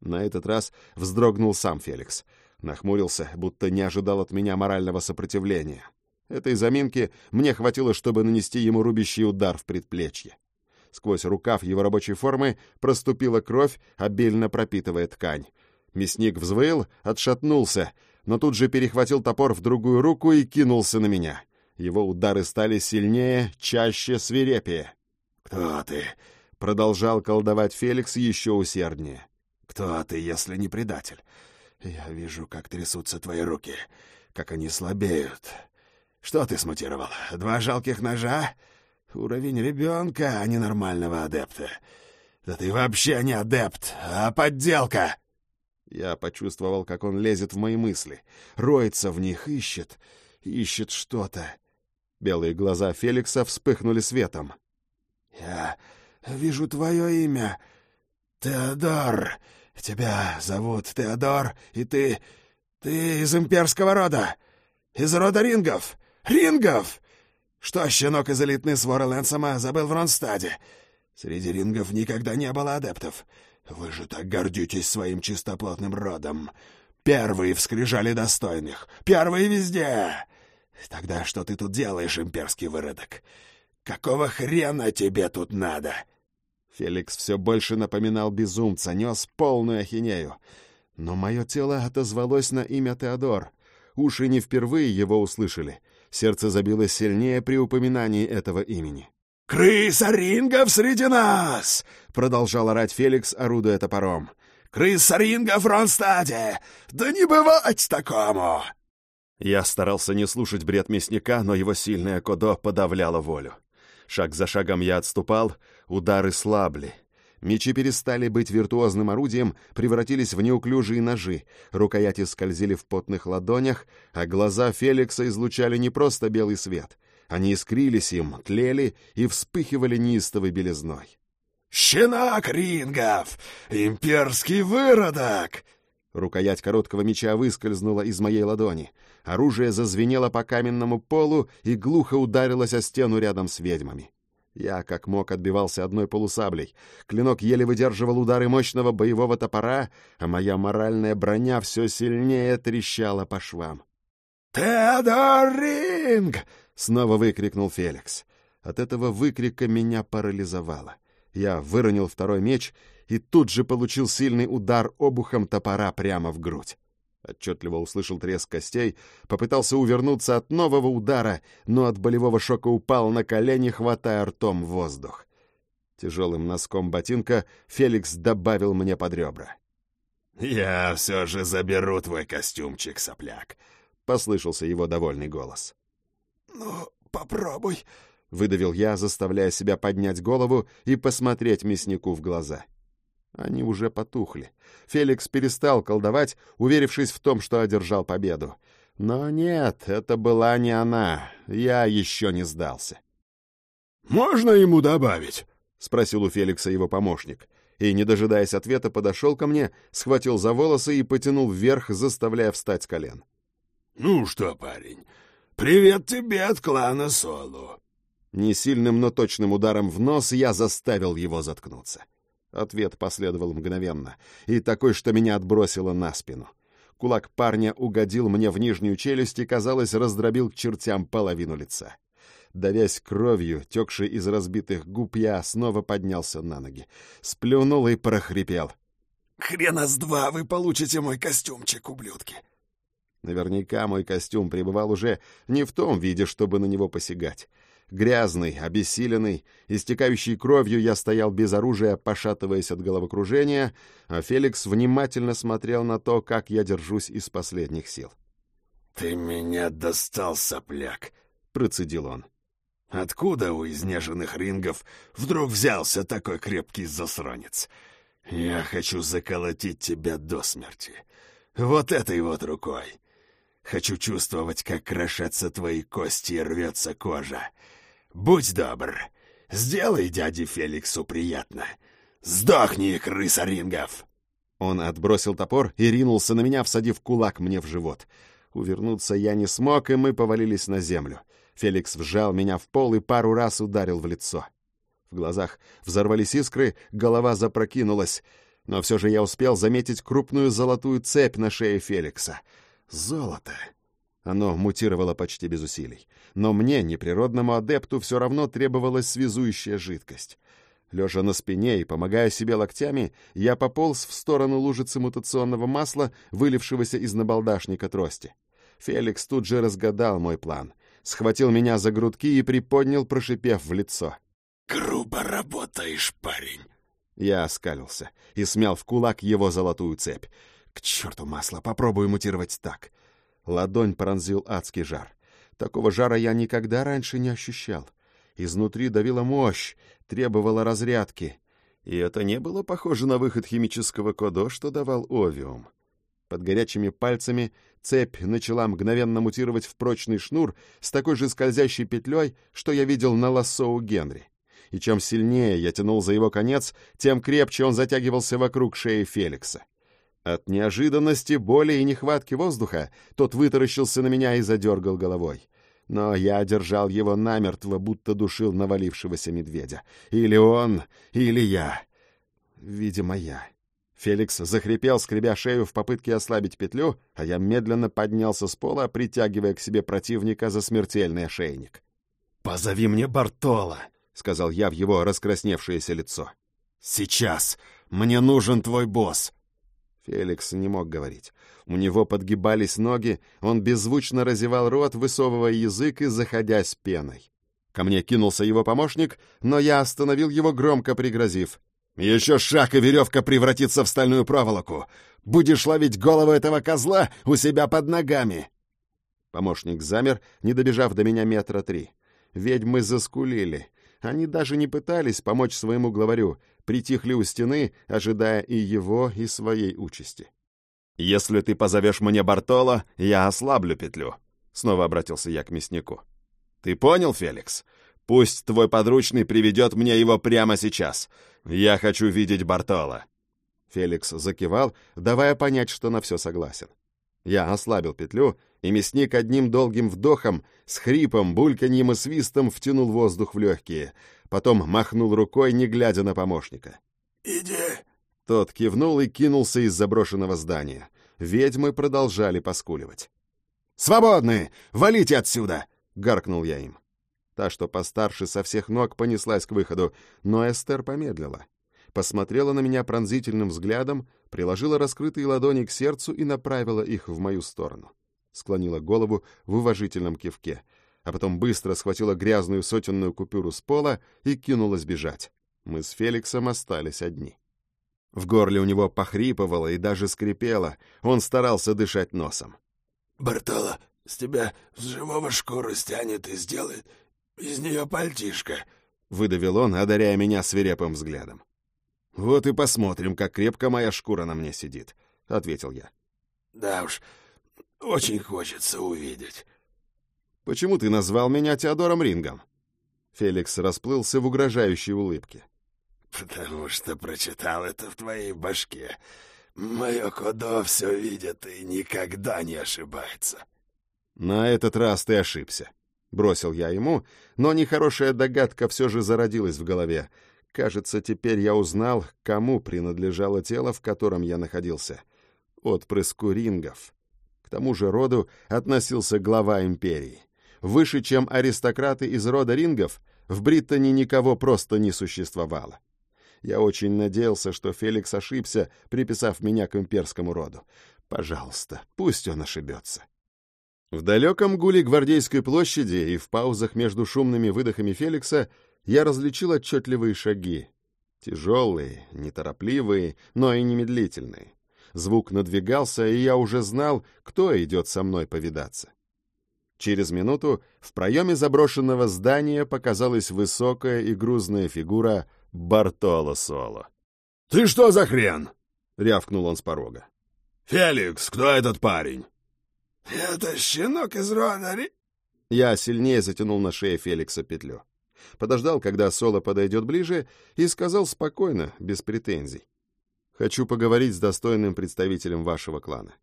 На этот раз вздрогнул сам Феликс. Нахмурился, будто не ожидал от меня морального сопротивления. Этой заминки мне хватило, чтобы нанести ему рубящий удар в предплечье. Сквозь рукав его рабочей формы проступила кровь, обильно пропитывая ткань. Мясник взвыл, отшатнулся, но тут же перехватил топор в другую руку и кинулся на меня. Его удары стали сильнее, чаще, свирепее. «Кто ты?» — продолжал колдовать Феликс еще усерднее. «Кто ты, если не предатель? Я вижу, как трясутся твои руки, как они слабеют. Что ты смутировал? Два жалких ножа? Уровень ребенка, а не нормального адепта. Да ты вообще не адепт, а подделка!» Я почувствовал, как он лезет в мои мысли, роется в них, ищет, ищет что-то. Белые глаза Феликса вспыхнули светом. «Я вижу твое имя. Теодор. Тебя зовут Теодор, и ты... Ты из имперского рода. Из рода рингов. Рингов! Что щенок из элитной своры Лэнсома забыл в Ронстаде? Среди рингов никогда не было адептов. Вы же так гордитесь своим чистоплотным родом. Первые вскрижали достойных. Первые везде. Тогда что ты тут делаешь, имперский выродок? Какого хрена тебе тут надо?» Феликс все больше напоминал безумца, нес полную ахинею. Но мое тело отозвалось на имя Теодор. Уши не впервые его услышали. Сердце забилось сильнее при упоминании этого имени. «Крыса рингов среди нас!» — продолжал орать Феликс, орудуя топором. «Крыса рингов в Ронстаде! Да не бывать такому!» Я старался не слушать бред мясника, но его сильное кодо подавляло волю. Шаг за шагом я отступал, удары слабли. Мечи перестали быть виртуозным орудием, превратились в неуклюжие ножи, рукояти скользили в потных ладонях, а глаза Феликса излучали не просто белый свет. Они искрились им, тлели и вспыхивали неистовой белизной. «Щенок рингов! Имперский выродок!» Рукоять короткого меча выскользнула из моей ладони. Оружие зазвенело по каменному полу и глухо ударилось о стену рядом с ведьмами. Я, как мог, отбивался одной полусаблей. Клинок еле выдерживал удары мощного боевого топора, а моя моральная броня все сильнее трещала по швам. «Теодор Ринг!» — снова выкрикнул Феликс. От этого выкрика меня парализовало. Я выронил второй меч и тут же получил сильный удар обухом топора прямо в грудь. Отчетливо услышал треск костей, попытался увернуться от нового удара, но от болевого шока упал на колени, хватая ртом воздух. Тяжелым носком ботинка Феликс добавил мне под ребра. «Я все же заберу твой костюмчик, сопляк», — послышался его довольный голос. «Ну, попробуй», — выдавил я, заставляя себя поднять голову и посмотреть мяснику в глаза. — они уже потухли. Феликс перестал колдовать, уверившись в том, что одержал победу. Но нет, это была не она. Я еще не сдался. «Можно ему добавить?» — спросил у Феликса его помощник. И, не дожидаясь ответа, подошел ко мне, схватил за волосы и потянул вверх, заставляя встать с колен. «Ну что, парень, привет тебе от клана Соло!» Несильным, но точным ударом в нос я заставил его заткнуться. — Ответ последовал мгновенно, и такой, что меня отбросило на спину. Кулак парня угодил мне в нижнюю челюсть и, казалось, раздробил к чертям половину лица. Давясь кровью, текшей из разбитых губ, я снова поднялся на ноги. Сплюнул и прохрипел. «Хрена с два вы получите мой костюмчик, ублюдки!» Наверняка мой костюм пребывал уже не в том виде, чтобы на него посягать. Грязный, обессиленный, истекающий кровью, я стоял без оружия, пошатываясь от головокружения, а Феликс внимательно смотрел на то, как я держусь из последних сил. «Ты меня достал, сопляк!» — процедил он. «Откуда у изнеженных рингов вдруг взялся такой крепкий засранец? Я хочу заколотить тебя до смерти. Вот этой вот рукой. Хочу чувствовать, как крошатся твои кости и рвется кожа. Будь добр, сделай дяде Феликсу приятно. Сдохни, крыса рингов!» Он отбросил топор и ринулся на меня, всадив кулак мне в живот. Увернуться я не смог, и мы повалились на землю. Феликс вжал меня в пол и пару раз ударил в лицо. В глазах взорвались искры, голова запрокинулась, но все же я успел заметить крупную золотую цепь на шее Феликса. Золото! Оно мутировало почти без усилий. Но мне, неприродному адепту, все равно требовалась связующая жидкость. Лежа на спине и помогая себе локтями, я пополз в сторону лужицы мутационного масла, вылившегося из набалдашника трости. Феликс тут же разгадал мой план. Схватил меня за грудки и приподнял, прошипев в лицо. «Грубо работаешь, парень!» Я оскалился и смял в кулак его золотую цепь. «К черту масло, попробую мутировать так!» Ладонь пронзил адский жар. Такого жара я никогда раньше не ощущал. Изнутри давила мощь, требовала разрядки. И это не было похоже на выход химического кодо, что давал овиум. Под горячими пальцами цепь начала мгновенно мутировать в прочный шнур с такой же скользящей петлей, что я видел на лассо у Генри. И чем сильнее я тянул за его конец, тем крепче он затягивался вокруг шеи Феликса. От неожиданности, боли и нехватки воздуха тот вытаращился на меня и задергал головой. Но я держал его намертво, будто душил навалившегося медведя. Или он, или я. Видимо, я. Феликс захрипел, скребя шею в попытке ослабить петлю, а я медленно поднялся с пола, притягивая к себе противника за смертельный ошейник. «Позови мне Бартола», — сказал я в его раскрасневшееся лицо. «Сейчас! Мне нужен твой босс!» Феликс не мог говорить. У него подгибались ноги, он беззвучно разевал рот, высовывая язык и заходясь пеной. Ко мне кинулся его помощник, но я остановил его, громко пригрозив. «Еще шаг, и веревка превратится в стальную проволоку! Будешь ловить голову этого козла у себя под ногами!» Помощник замер, не добежав до меня метра три. Ведьмы заскулили. Они даже не пытались помочь своему главарю, притихли у стены, ожидая и его, и своей участи. «Если ты позовешь мне Бартоло, я ослаблю петлю», — снова обратился я к мяснику. «Ты понял, Феликс? Пусть твой подручный приведет мне его прямо сейчас. Я хочу видеть Бартоло». Феликс закивал, давая понять, что на все согласен. Я ослабил петлю, и мясник одним долгим вдохом, с хрипом, бульканьем и свистом втянул воздух в легкие, потом махнул рукой, не глядя на помощника. «Иди!» Тот кивнул и кинулся из заброшенного здания. Ведьмы продолжали поскуливать. «Свободны! Валите отсюда!» — гаркнул я им. Та, что постарше, со всех ног понеслась к выходу, но Эстер помедлила. Посмотрела на меня пронзительным взглядом, приложила раскрытые ладони к сердцу и направила их в мою сторону. Склонила голову в уважительном кивке, а потом быстро схватила грязную сотенную купюру с пола и кинулась бежать. Мы с Феликсом остались одни. В горле у него похрипывало и даже скрипело, он старался дышать носом. «Бартоло, с тебя с живого шкуру стянет и сделает из нее пальтишко», — выдавил он, одаряя меня свирепым взглядом. «Вот и посмотрим, как крепко моя шкура на мне сидит», — ответил я. «Да уж, очень хочется увидеть». «Почему ты назвал меня Теодором Рингом?» Феликс расплылся в угрожающей улыбке. «Потому что прочитал это в твоей башке. Мое кодо все видит и никогда не ошибается». «На этот раз ты ошибся», — бросил я ему, но нехорошая догадка все же зародилась в голове. Кажется, теперь я узнал, кому принадлежало тело, в котором я находился. Отпрыску рингов. К тому же роду относился глава империи. Выше, чем аристократы из рода рингов, в Британии никого просто не существовало. Я очень надеялся, что Феликс ошибся, приписав меня к имперскому роду. Пожалуйста, пусть он ошибется. В далеком гуле Гвардейской площади и в паузах между шумными выдохами Феликса я различил отчетливые шаги. Тяжелые, неторопливые, но и немедлительные. Звук надвигался, и я уже знал, кто идет со мной повидаться. Через минуту в проеме заброшенного здания показалась высокая и грузная фигура Бартоло Соло. «Ты что за хрен?» — рявкнул он с порога. «Феликс, кто этот парень?» «Это щенок из Ронари». Я сильнее затянул на шее Феликса петлю. Подождал, когда Соло подойдет ближе, и сказал спокойно, без претензий. «Хочу поговорить с достойным представителем вашего клана».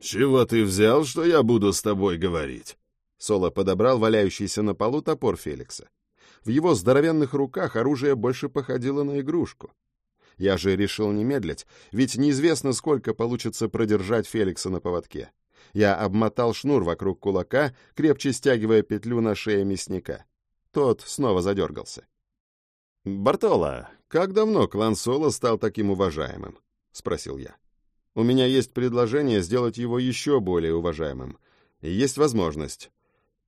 «Чего ты взял, что я буду с тобой говорить?» Соло подобрал валяющийся на полу топор Феликса. В его здоровенных руках оружие больше походило на игрушку. Я же решил не медлить, ведь неизвестно, сколько получится продержать Феликса на поводке. Я обмотал шнур вокруг кулака, крепче стягивая петлю на шее мясника. Тот снова задергался. «Бартола, как давно клан Соло стал таким уважаемым?» — спросил я. «У меня есть предложение сделать его еще более уважаемым. Есть возможность.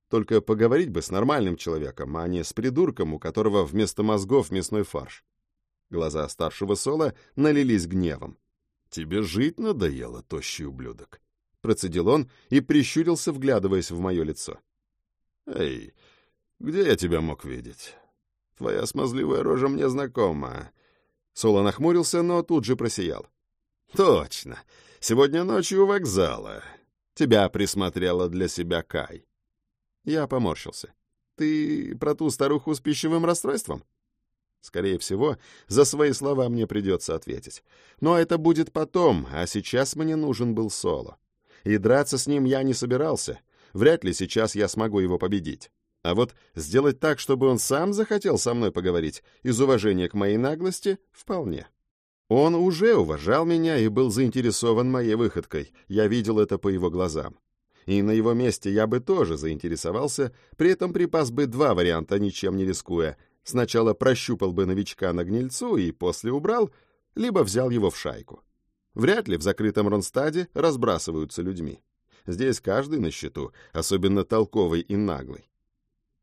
Только поговорить бы с нормальным человеком, а не с придурком, у которого вместо мозгов мясной фарш. Глаза старшего Сола налились гневом. «Тебе жить надоело, тощий ублюдок?» Процедил он и прищурился, вглядываясь в мое лицо. «Эй, где я тебя мог видеть? Твоя смазливая рожа мне знакома». Соло нахмурился, но тут же просиял. «Точно. Сегодня ночью у вокзала. Тебя присмотрела для себя Кай. Я поморщился. «Ты про ту старуху с пищевым расстройством?» Скорее всего, за свои слова мне придется ответить. Но это будет потом, а сейчас мне нужен был Соло. И драться с ним я не собирался. Вряд ли сейчас я смогу его победить. А вот сделать так, чтобы он сам захотел со мной поговорить, из уважения к моей наглости, вполне. Он уже уважал меня и был заинтересован моей выходкой. Я видел это по его глазам и на его месте я бы тоже заинтересовался, при этом припас бы два варианта, ничем не рискуя. Сначала прощупал бы новичка на гнильцу и после убрал, либо взял его в шайку. Вряд ли в закрытом Ронстаде разбрасываются людьми. Здесь каждый на счету, особенно толковый и наглый.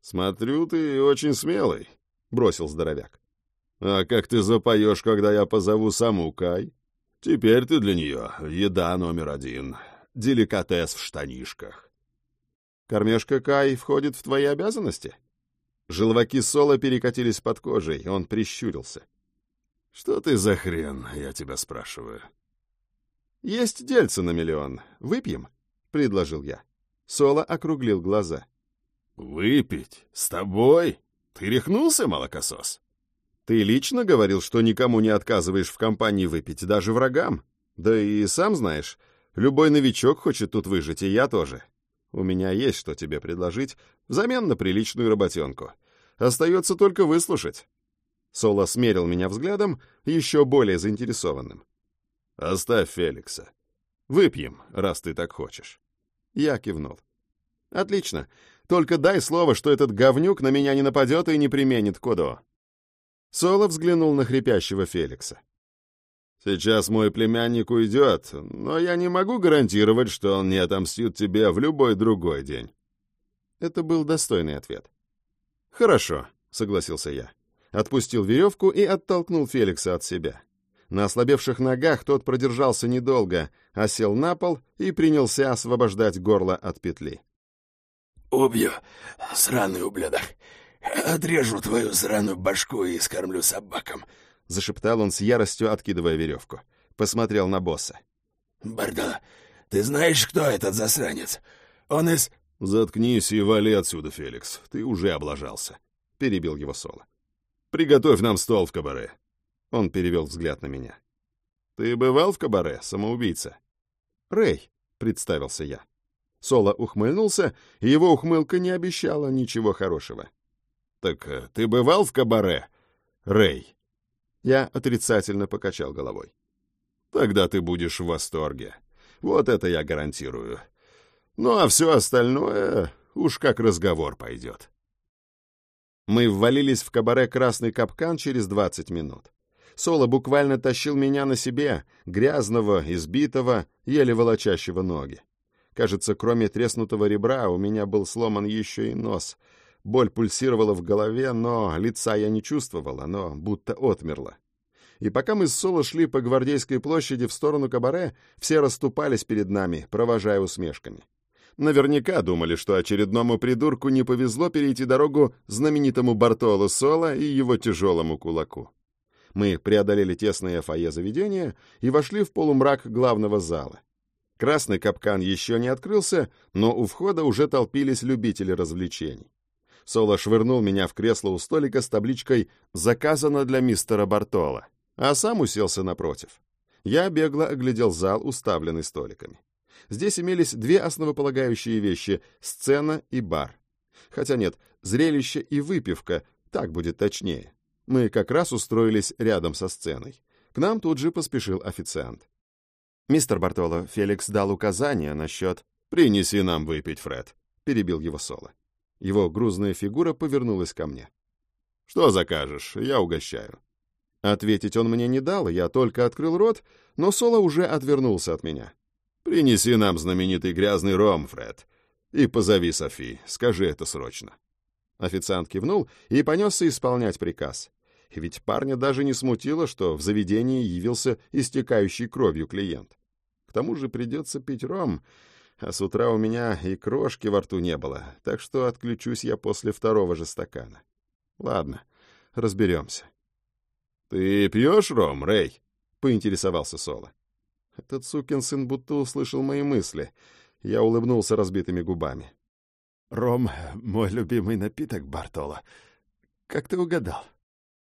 «Смотрю, ты очень смелый», — бросил здоровяк. «А как ты запоешь, когда я позову саму Кай? Теперь ты для нее еда номер один деликатес в штанишках. Кормежка Кай входит в твои обязанности? Желваки Соло перекатились под кожей, он прищурился. Что ты за хрен, я тебя спрашиваю? Есть дельце на миллион. Выпьем? Предложил я. Соло округлил глаза. Выпить? С тобой? Ты рехнулся, молокосос? Ты лично говорил, что никому не отказываешь в компании выпить, даже врагам. Да и сам знаешь, Любой новичок хочет тут выжить, и я тоже. У меня есть что тебе предложить взамен на приличную работенку. Остается только выслушать». Соло смерил меня взглядом, еще более заинтересованным. «Оставь Феликса. Выпьем, раз ты так хочешь». Я кивнул. «Отлично. Только дай слово, что этот говнюк на меня не нападет и не применит Кодо». Соло взглянул на хрипящего Феликса. «Сейчас мой племянник уйдет, но я не могу гарантировать, что он не отомстит тебе в любой другой день». Это был достойный ответ. «Хорошо», — согласился я. Отпустил веревку и оттолкнул Феликса от себя. На ослабевших ногах тот продержался недолго, а сел на пол и принялся освобождать горло от петли. «Убью, сраный ублюдок. Отрежу твою сраную башку и скормлю собакам», — зашептал он с яростью, откидывая веревку. Посмотрел на босса. «Бардо, ты знаешь, кто этот засранец? Он из...» «Заткнись и вали отсюда, Феликс. Ты уже облажался», — перебил его Соло. «Приготовь нам стол в кабаре». Он перевел взгляд на меня. «Ты бывал в кабаре, самоубийца?» «Рэй», — представился я. Соло ухмыльнулся, и его ухмылка не обещала ничего хорошего. «Так э, ты бывал в кабаре, Рэй?» Я отрицательно покачал головой. «Тогда ты будешь в восторге. Вот это я гарантирую. Ну а все остальное уж как разговор пойдет». Мы ввалились в кабаре «Красный капкан» через двадцать минут. Соло буквально тащил меня на себе, грязного, избитого, еле волочащего ноги. Кажется, кроме треснутого ребра, у меня был сломан еще и нос. Боль пульсировала в голове, но лица я не чувствовал, оно будто отмерло. И пока мы с Соло шли по Гвардейской площади в сторону кабаре, все расступались перед нами, провожая усмешками. Наверняка думали, что очередному придурку не повезло перейти дорогу знаменитому Бартоло Соло и его тяжелому кулаку. Мы преодолели тесное фойе заведения и вошли в полумрак главного зала. Красный капкан еще не открылся, но у входа уже толпились любители развлечений. Соло швырнул меня в кресло у столика с табличкой «Заказано для мистера Бартола», а сам уселся напротив. Я бегло оглядел зал, уставленный столиками. Здесь имелись две основополагающие вещи — сцена и бар. Хотя нет, зрелище и выпивка, так будет точнее. Мы как раз устроились рядом со сценой. К нам тут же поспешил официант. «Мистер Бартоло, Феликс дал указание насчет...» «Принеси нам выпить, Фред», — перебил его Соло. Его грузная фигура повернулась ко мне. «Что закажешь? Я угощаю». Ответить он мне не дал, я только открыл рот, но Соло уже отвернулся от меня. «Принеси нам знаменитый грязный ром, Фред, и позови Софи, скажи это срочно». Официант кивнул и понесся исполнять приказ. Ведь парня даже не смутило, что в заведении явился истекающий кровью клиент. К тому же придется пить ром, а с утра у меня и крошки во рту не было, так что отключусь я после второго же стакана. Ладно, разберемся. — Ты пьешь ром, Рэй? — поинтересовался Соло. Этот сукин сын будто услышал мои мысли. Я улыбнулся разбитыми губами. — Ром — мой любимый напиток, Бартоло. Как ты угадал?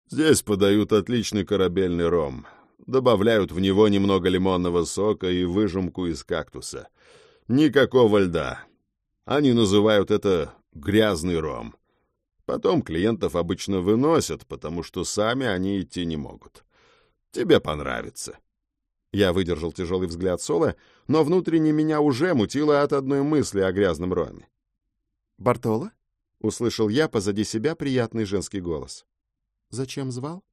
Здесь подают отличный корабельный ром. Добавляют в него немного лимонного сока и выжимку из кактуса. Никакого льда. Они называют это грязный ром. Потом клиентов обычно выносят, потому что сами они идти не могут. Тебе понравится. Я выдержал тяжелый взгляд Соло, но внутренне меня уже мутило от одной мысли о грязном роме. «Бартоло?» — услышал я позади себя приятный женский голос. Зачем звал?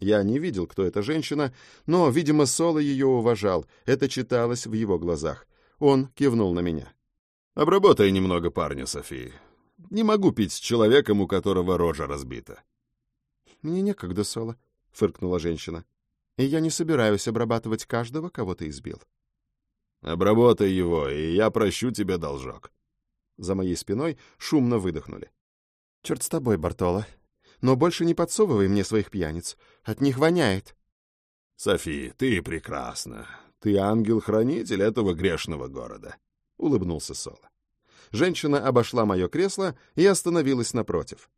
Я не видел, кто эта женщина, но, видимо, Соло ее уважал. Это читалось в его глазах. Он кивнул на меня. «Обработай немного парня, Софии. Не могу пить с человеком, у которого рожа разбита». «Мне некогда, Соло», — фыркнула женщина. «И я не собираюсь обрабатывать каждого, кого ты избил». «Обработай его, и я прощу тебе должок». За моей спиной шумно выдохнули. «Черт с тобой, Бартоло», но больше не подсовывай мне своих пьяниц. От них воняет. Софи, ты прекрасна. Ты ангел-хранитель этого грешного города. Улыбнулся Соло. Женщина обошла мое кресло и остановилась напротив.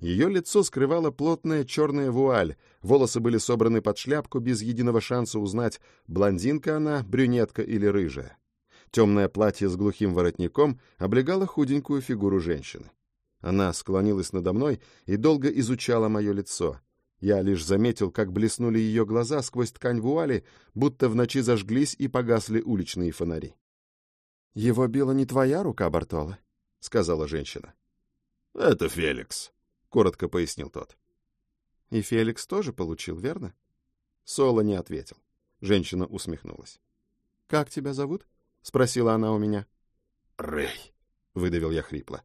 Ее лицо скрывала плотная черная вуаль, волосы были собраны под шляпку без единого шанса узнать, блондинка она, брюнетка или рыжая. Темное платье с глухим воротником облегало худенькую фигуру женщины. Она склонилась надо мной и долго изучала мое лицо. Я лишь заметил, как блеснули ее глаза сквозь ткань вуали, будто в ночи зажглись и погасли уличные фонари. «Его била не твоя рука, Бартола», — сказала женщина. «Это Феликс», — коротко пояснил тот. «И Феликс тоже получил, верно?» Соло не ответил. Женщина усмехнулась. «Как тебя зовут?» — спросила она у меня. «Рэй», — выдавил я хрипло.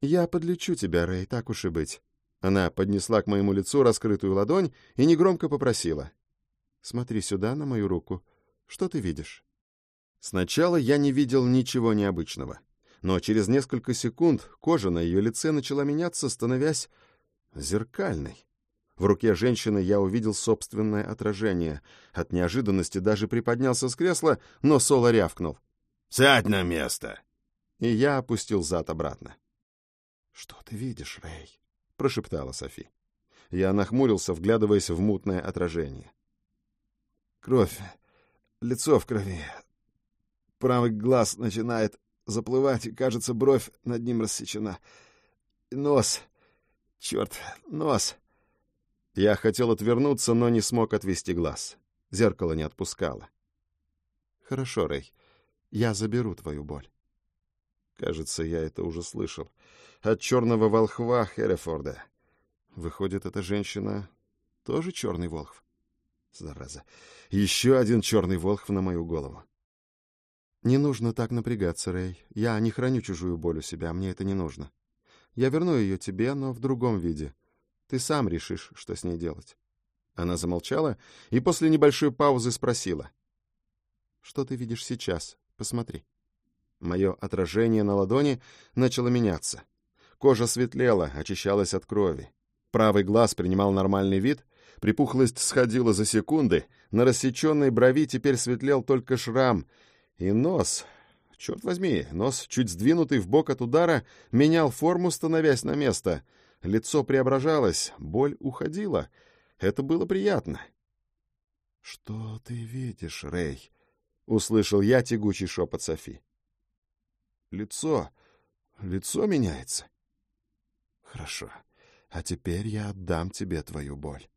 «Я подлечу тебя, Рэй, так уж и быть». Она поднесла к моему лицу раскрытую ладонь и негромко попросила. «Смотри сюда, на мою руку. Что ты видишь?» Сначала я не видел ничего необычного, но через несколько секунд кожа на ее лице начала меняться, становясь зеркальной. В руке женщины я увидел собственное отражение. От неожиданности даже приподнялся с кресла, но Соло рявкнул. «Сядь на место!» И я опустил зад обратно. «Что ты видишь, Рэй?» — прошептала Софи. Я нахмурился, вглядываясь в мутное отражение. «Кровь. Лицо в крови. Правый глаз начинает заплывать, и, кажется, бровь над ним рассечена. Нос. Черт, нос. Я хотел отвернуться, но не смог отвести глаз. Зеркало не отпускало. «Хорошо, Рэй. Я заберу твою боль». Кажется, я это уже слышал. От черного волхва Херефорда. Выходит, эта женщина тоже черный волхв? Зараза. Еще один черный волхв на мою голову. «Не нужно так напрягаться, Рэй. Я не храню чужую боль у себя, мне это не нужно. Я верну ее тебе, но в другом виде. Ты сам решишь, что с ней делать». Она замолчала и после небольшой паузы спросила. «Что ты видишь сейчас? Посмотри». Мое отражение на ладони начало меняться. Кожа светлела, очищалась от крови. Правый глаз принимал нормальный вид, припухлость сходила за секунды, на рассеченной брови теперь светлел только шрам, и нос... Черт возьми, нос, чуть сдвинутый в бок от удара, менял форму, становясь на место. Лицо преображалось, боль уходила. Это было приятно. — Что ты видишь, Рэй? — услышал я тягучий шепот Софи. — Лицо... лицо меняется. — Хорошо. А теперь я отдам тебе твою боль.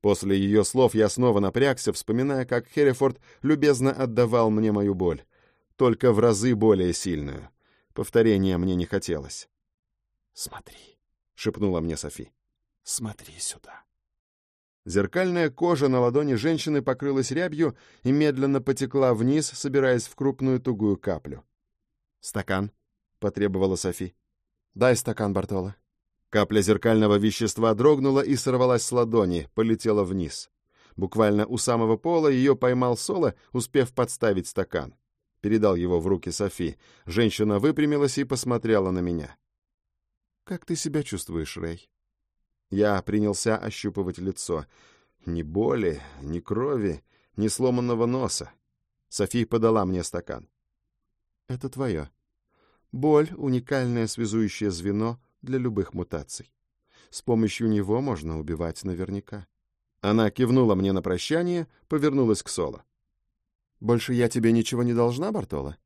После ее слов я снова напрягся, вспоминая, как Херрифорд любезно отдавал мне мою боль. Только в разы более сильную. Повторения мне не хотелось. «Смотри», — шепнула мне Софи. «Смотри сюда». Зеркальная кожа на ладони женщины покрылась рябью и медленно потекла вниз, собираясь в крупную тугую каплю. «Стакан», — потребовала Софи. «Дай стакан, Бартола». Капля зеркального вещества дрогнула и сорвалась с ладони, полетела вниз. Буквально у самого пола ее поймал Соло, успев подставить стакан. Передал его в руки Софи. Женщина выпрямилась и посмотрела на меня. «Как ты себя чувствуешь, Рэй?» Я принялся ощупывать лицо. Ни боли, ни крови, ни сломанного носа. Софи подала мне стакан. «Это твое. Боль — уникальное связующее звено для любых мутаций. С помощью него можно убивать наверняка». Она кивнула мне на прощание, повернулась к Соло. «Больше я тебе ничего не должна, Бартола?»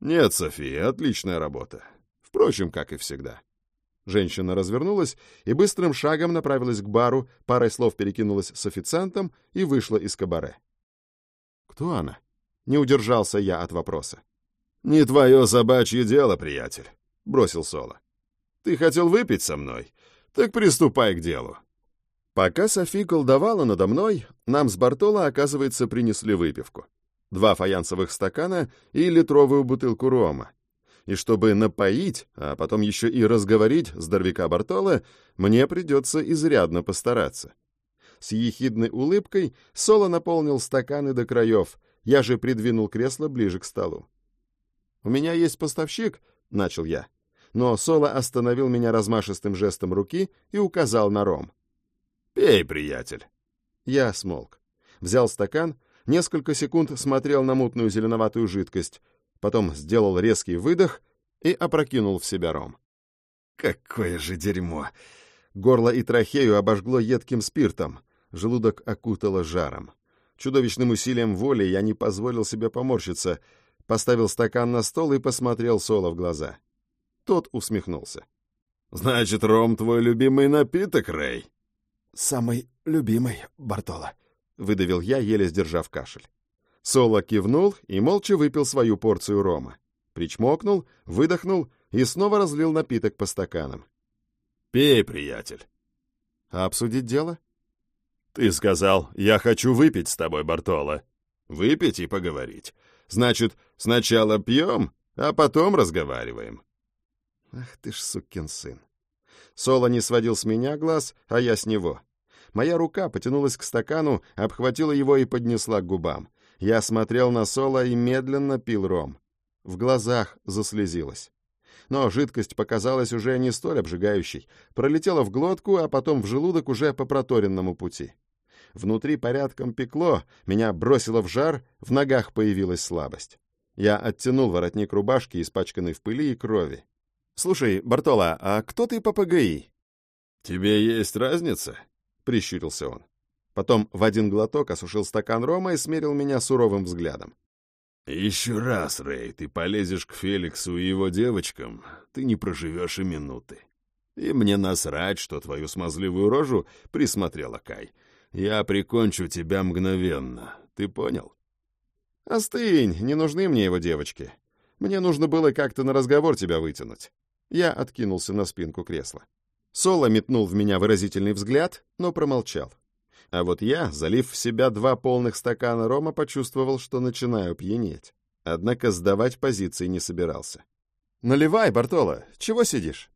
«Нет, София, отличная работа. Впрочем, как и всегда». Женщина развернулась и быстрым шагом направилась к бару, парой слов перекинулась с официантом и вышла из кабаре. «Кто она?» Не удержался я от вопроса. «Не твое собачье дело, приятель», — бросил Соло. «Ты хотел выпить со мной? Так приступай к делу». Пока Софи колдовала надо мной, нам с Бартоло, оказывается, принесли выпивку. Два фаянсовых стакана и литровую бутылку рома. И чтобы напоить, а потом еще и разговорить здоровяка Бартола, мне придется изрядно постараться. С ехидной улыбкой Соло наполнил стаканы до краев, я же придвинул кресло ближе к столу. «У меня есть поставщик», — начал я. Но Соло остановил меня размашистым жестом руки и указал на ром. «Пей, приятель». Я смолк. Взял стакан, несколько секунд смотрел на мутную зеленоватую жидкость, потом сделал резкий выдох и опрокинул в себя ром. «Какое же дерьмо! Горло и трахею обожгло едким спиртом. Желудок окутало жаром. Чудовищным усилием воли я не позволил себе поморщиться, поставил стакан на стол и посмотрел Соло в глаза. Тот усмехнулся. «Значит, ром твой любимый напиток, Рэй?» «Самый любимый, Бартоло», — выдавил я, еле сдержав кашель. Соло кивнул и молча выпил свою порцию рома. Причмокнул, выдохнул и снова разлил напиток по стаканам. «Пей, приятель». «А обсудить дело?» «Ты сказал, я хочу выпить с тобой, Бартоло. Выпить и поговорить. Значит, сначала пьем, а потом разговариваем». Ах ты ж сукин сын. Соло не сводил с меня глаз, а я с него. Моя рука потянулась к стакану, обхватила его и поднесла к губам. Я смотрел на Соло и медленно пил ром. В глазах заслезилось. Но жидкость показалась уже не столь обжигающей, пролетела в глотку, а потом в желудок уже по проторенному пути. Внутри порядком пекло, меня бросило в жар, в ногах появилась слабость. Я оттянул воротник рубашки, испачканный в пыли и крови. «Слушай, Бартола, а кто ты по ПГИ?» «Тебе есть разница?» — прищурился он. Потом в один глоток осушил стакан рома и смерил меня суровым взглядом. «Еще раз, Рэй, ты полезешь к Феликсу и его девочкам, ты не проживешь и минуты. И мне насрать, что твою смазливую рожу присмотрела Кай. Я прикончу тебя мгновенно, ты понял?» «Остынь, не нужны мне его девочки. Мне нужно было как-то на разговор тебя вытянуть. Я откинулся на спинку кресла. Соло метнул в меня выразительный взгляд, но промолчал. А вот я, залив в себя два полных стакана рома, почувствовал, что начинаю пьянеть. Однако сдавать позиции не собирался. «Наливай, Бартоло, чего сидишь?»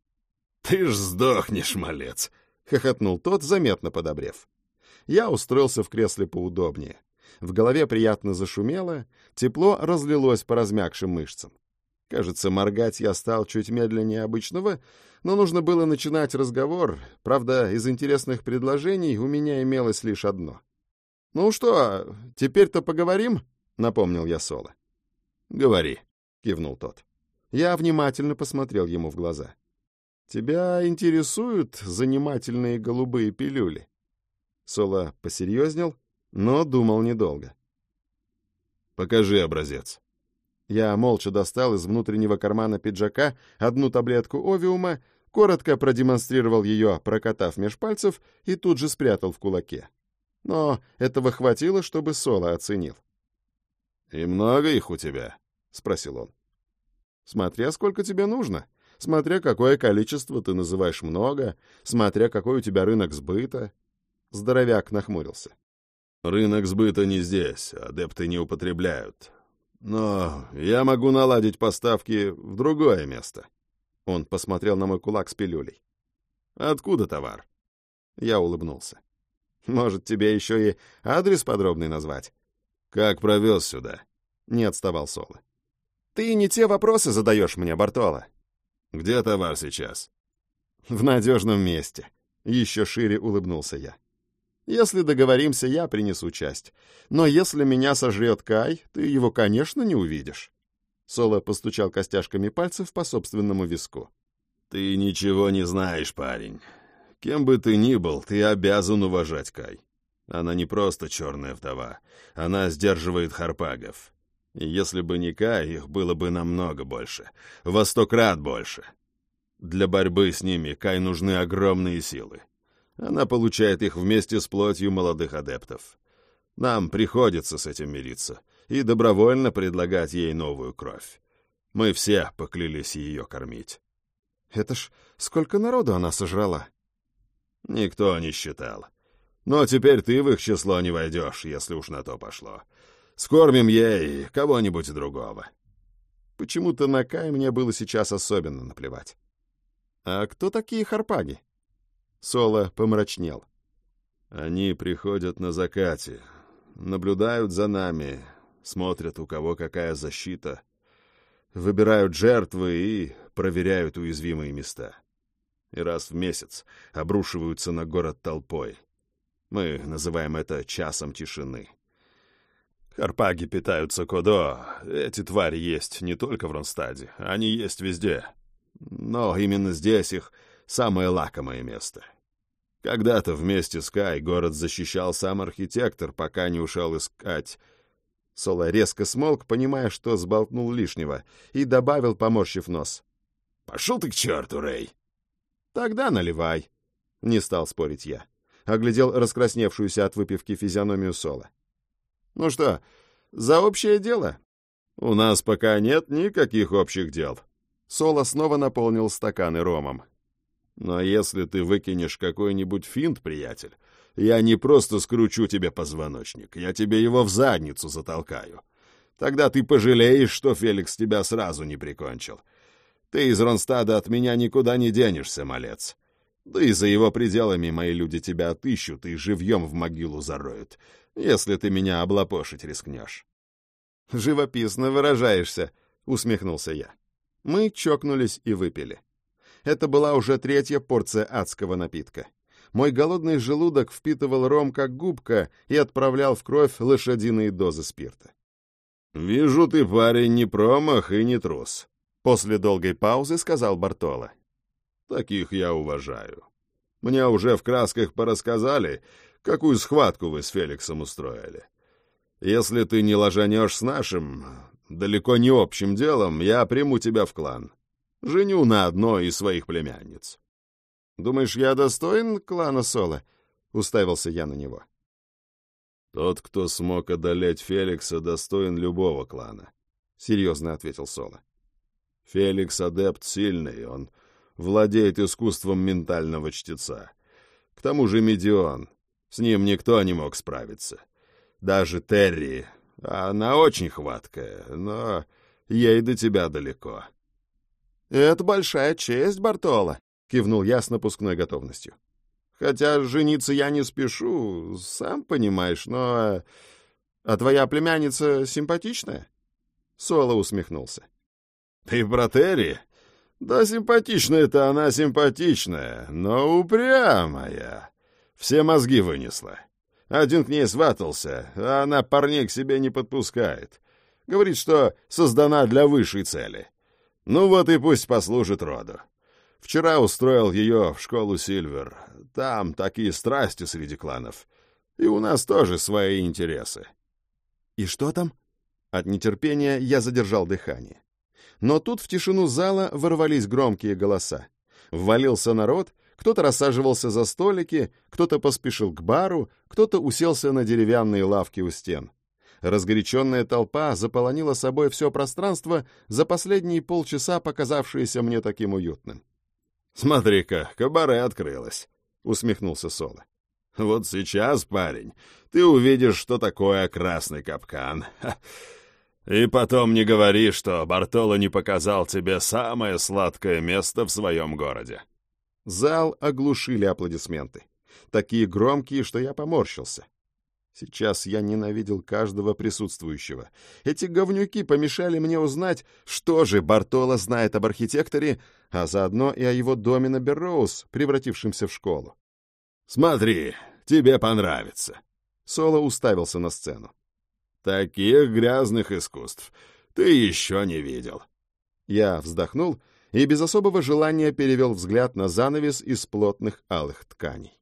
«Ты ж сдохнешь, малец!» — хохотнул тот, заметно подобрев. Я устроился в кресле поудобнее. В голове приятно зашумело, тепло разлилось по размягшим мышцам. Кажется, моргать я стал чуть медленнее обычного, но нужно было начинать разговор. Правда, из интересных предложений у меня имелось лишь одно. «Ну что, теперь-то поговорим?» — напомнил я Соло. «Говори», — кивнул тот. Я внимательно посмотрел ему в глаза. «Тебя интересуют занимательные голубые пилюли?» Соло посерьезнел, но думал недолго. «Покажи образец». Я молча достал из внутреннего кармана пиджака одну таблетку овиума, коротко продемонстрировал ее, прокатав меж пальцев, и тут же спрятал в кулаке. Но этого хватило, чтобы Соло оценил. «И много их у тебя?» — спросил он. «Смотря сколько тебе нужно, смотря какое количество ты называешь много, смотря какой у тебя рынок сбыта». Здоровяк нахмурился. «Рынок сбыта не здесь, адепты не употребляют. Но я могу наладить поставки в другое место. Он посмотрел на мой кулак с пилюлей. Откуда товар? Я улыбнулся. Может, тебе еще и адрес подробный назвать? Как провез сюда? Не отставал Соло. Ты не те вопросы задаешь мне, Бартоло. Где товар сейчас? В надежном месте. Еще шире улыбнулся я. Если договоримся, я принесу часть. Но если меня сожрет Кай, ты его, конечно, не увидишь». Соло постучал костяшками пальцев по собственному виску. «Ты ничего не знаешь, парень. Кем бы ты ни был, ты обязан уважать Кай. Она не просто черная вдова. Она сдерживает харпагов. И если бы не Кай, их было бы намного больше. Во сто крат больше. Для борьбы с ними Кай нужны огромные силы. Она получает их вместе с плотью молодых адептов. Нам приходится с этим мириться и добровольно предлагать ей новую кровь. Мы все поклялись ее кормить. Это ж сколько народу она сожрала? Никто не считал. Но теперь ты в их число не войдешь, если уж на то пошло. Скормим ей кого-нибудь другого. Почему-то на Кай мне было сейчас особенно наплевать. А кто такие харпаги? Соло помрачнел. «Они приходят на закате, наблюдают за нами, смотрят, у кого какая защита, выбирают жертвы и проверяют уязвимые места. И раз в месяц обрушиваются на город толпой. Мы называем это часом тишины. Харпаги питаются кодо. Эти твари есть не только в Ронстаде, они есть везде. Но именно здесь их самое лакомое место. Когда-то вместе с Кай город защищал сам архитектор, пока не ушел искать. Соло резко смолк, понимая, что сболтнул лишнего, и добавил, поморщив нос. «Пошел ты к черту, Рэй!» «Тогда наливай», — не стал спорить я. Оглядел раскрасневшуюся от выпивки физиономию Соло. «Ну что, за общее дело?» «У нас пока нет никаких общих дел». Соло снова наполнил стаканы ромом. Но если ты выкинешь какой-нибудь финт, приятель, я не просто скручу тебе позвоночник, я тебе его в задницу затолкаю. Тогда ты пожалеешь, что Феликс тебя сразу не прикончил. Ты из Ронстада от меня никуда не денешься, малец. Да и за его пределами мои люди тебя отыщут и живьем в могилу зароют, если ты меня облапошить рискнешь. «Живописно выражаешься», — усмехнулся я. Мы чокнулись и выпили. Это была уже третья порция адского напитка. Мой голодный желудок впитывал ром как губка и отправлял в кровь лошадиные дозы спирта. «Вижу, ты, парень, не промах и не трус», — после долгой паузы сказал Бартоло. «Таких я уважаю. Мне уже в красках порассказали, какую схватку вы с Феликсом устроили. Если ты не ложанешь с нашим, далеко не общим делом, я приму тебя в клан. Женю на одной из своих племянниц. «Думаешь, я достоин клана Соло?» — уставился я на него. «Тот, кто смог одолеть Феликса, достоин любого клана», — серьезно ответил Соло. «Феликс — адепт сильный, он владеет искусством ментального чтеца. К тому же Медион, с ним никто не мог справиться. Даже Терри, она очень хваткая, но ей до тебя далеко». «Это большая честь, Бартоло», — кивнул я с напускной готовностью. «Хотя жениться я не спешу, сам понимаешь, но... А твоя племянница симпатичная?» Соло усмехнулся. «Ты про Терри? Да симпатичная-то она симпатичная, но упрямая. Все мозги вынесла. Один к ней сватался, а она парней к себе не подпускает. Говорит, что создана для высшей цели. Ну вот и пусть послужит роду. Вчера устроил ее в школу Сильвер. Там такие страсти среди кланов. И у нас тоже свои интересы. И что там? От нетерпения я задержал дыхание. Но тут в тишину зала ворвались громкие голоса. Ввалился народ, кто-то рассаживался за столики, кто-то поспешил к бару, кто-то уселся на деревянные лавки у стен. Разгоряченная толпа заполонила собой все пространство, за последние полчаса показавшееся мне таким уютным. «Смотри-ка, кабаре открылось», — усмехнулся Соло. «Вот сейчас, парень, ты увидишь, что такое красный капкан. И потом не говори, что Бартоло не показал тебе самое сладкое место в своем городе». Зал оглушили аплодисменты. Такие громкие, что я поморщился. Сейчас я ненавидел каждого присутствующего. Эти говнюки помешали мне узнать, что же Бартоло знает об архитекторе, а заодно и о его доме на Берроуз, превратившемся в школу. «Смотри, тебе понравится!» Соло уставился на сцену. «Таких грязных искусств ты еще не видел!» Я вздохнул и без особого желания перевел взгляд на занавес из плотных алых тканей.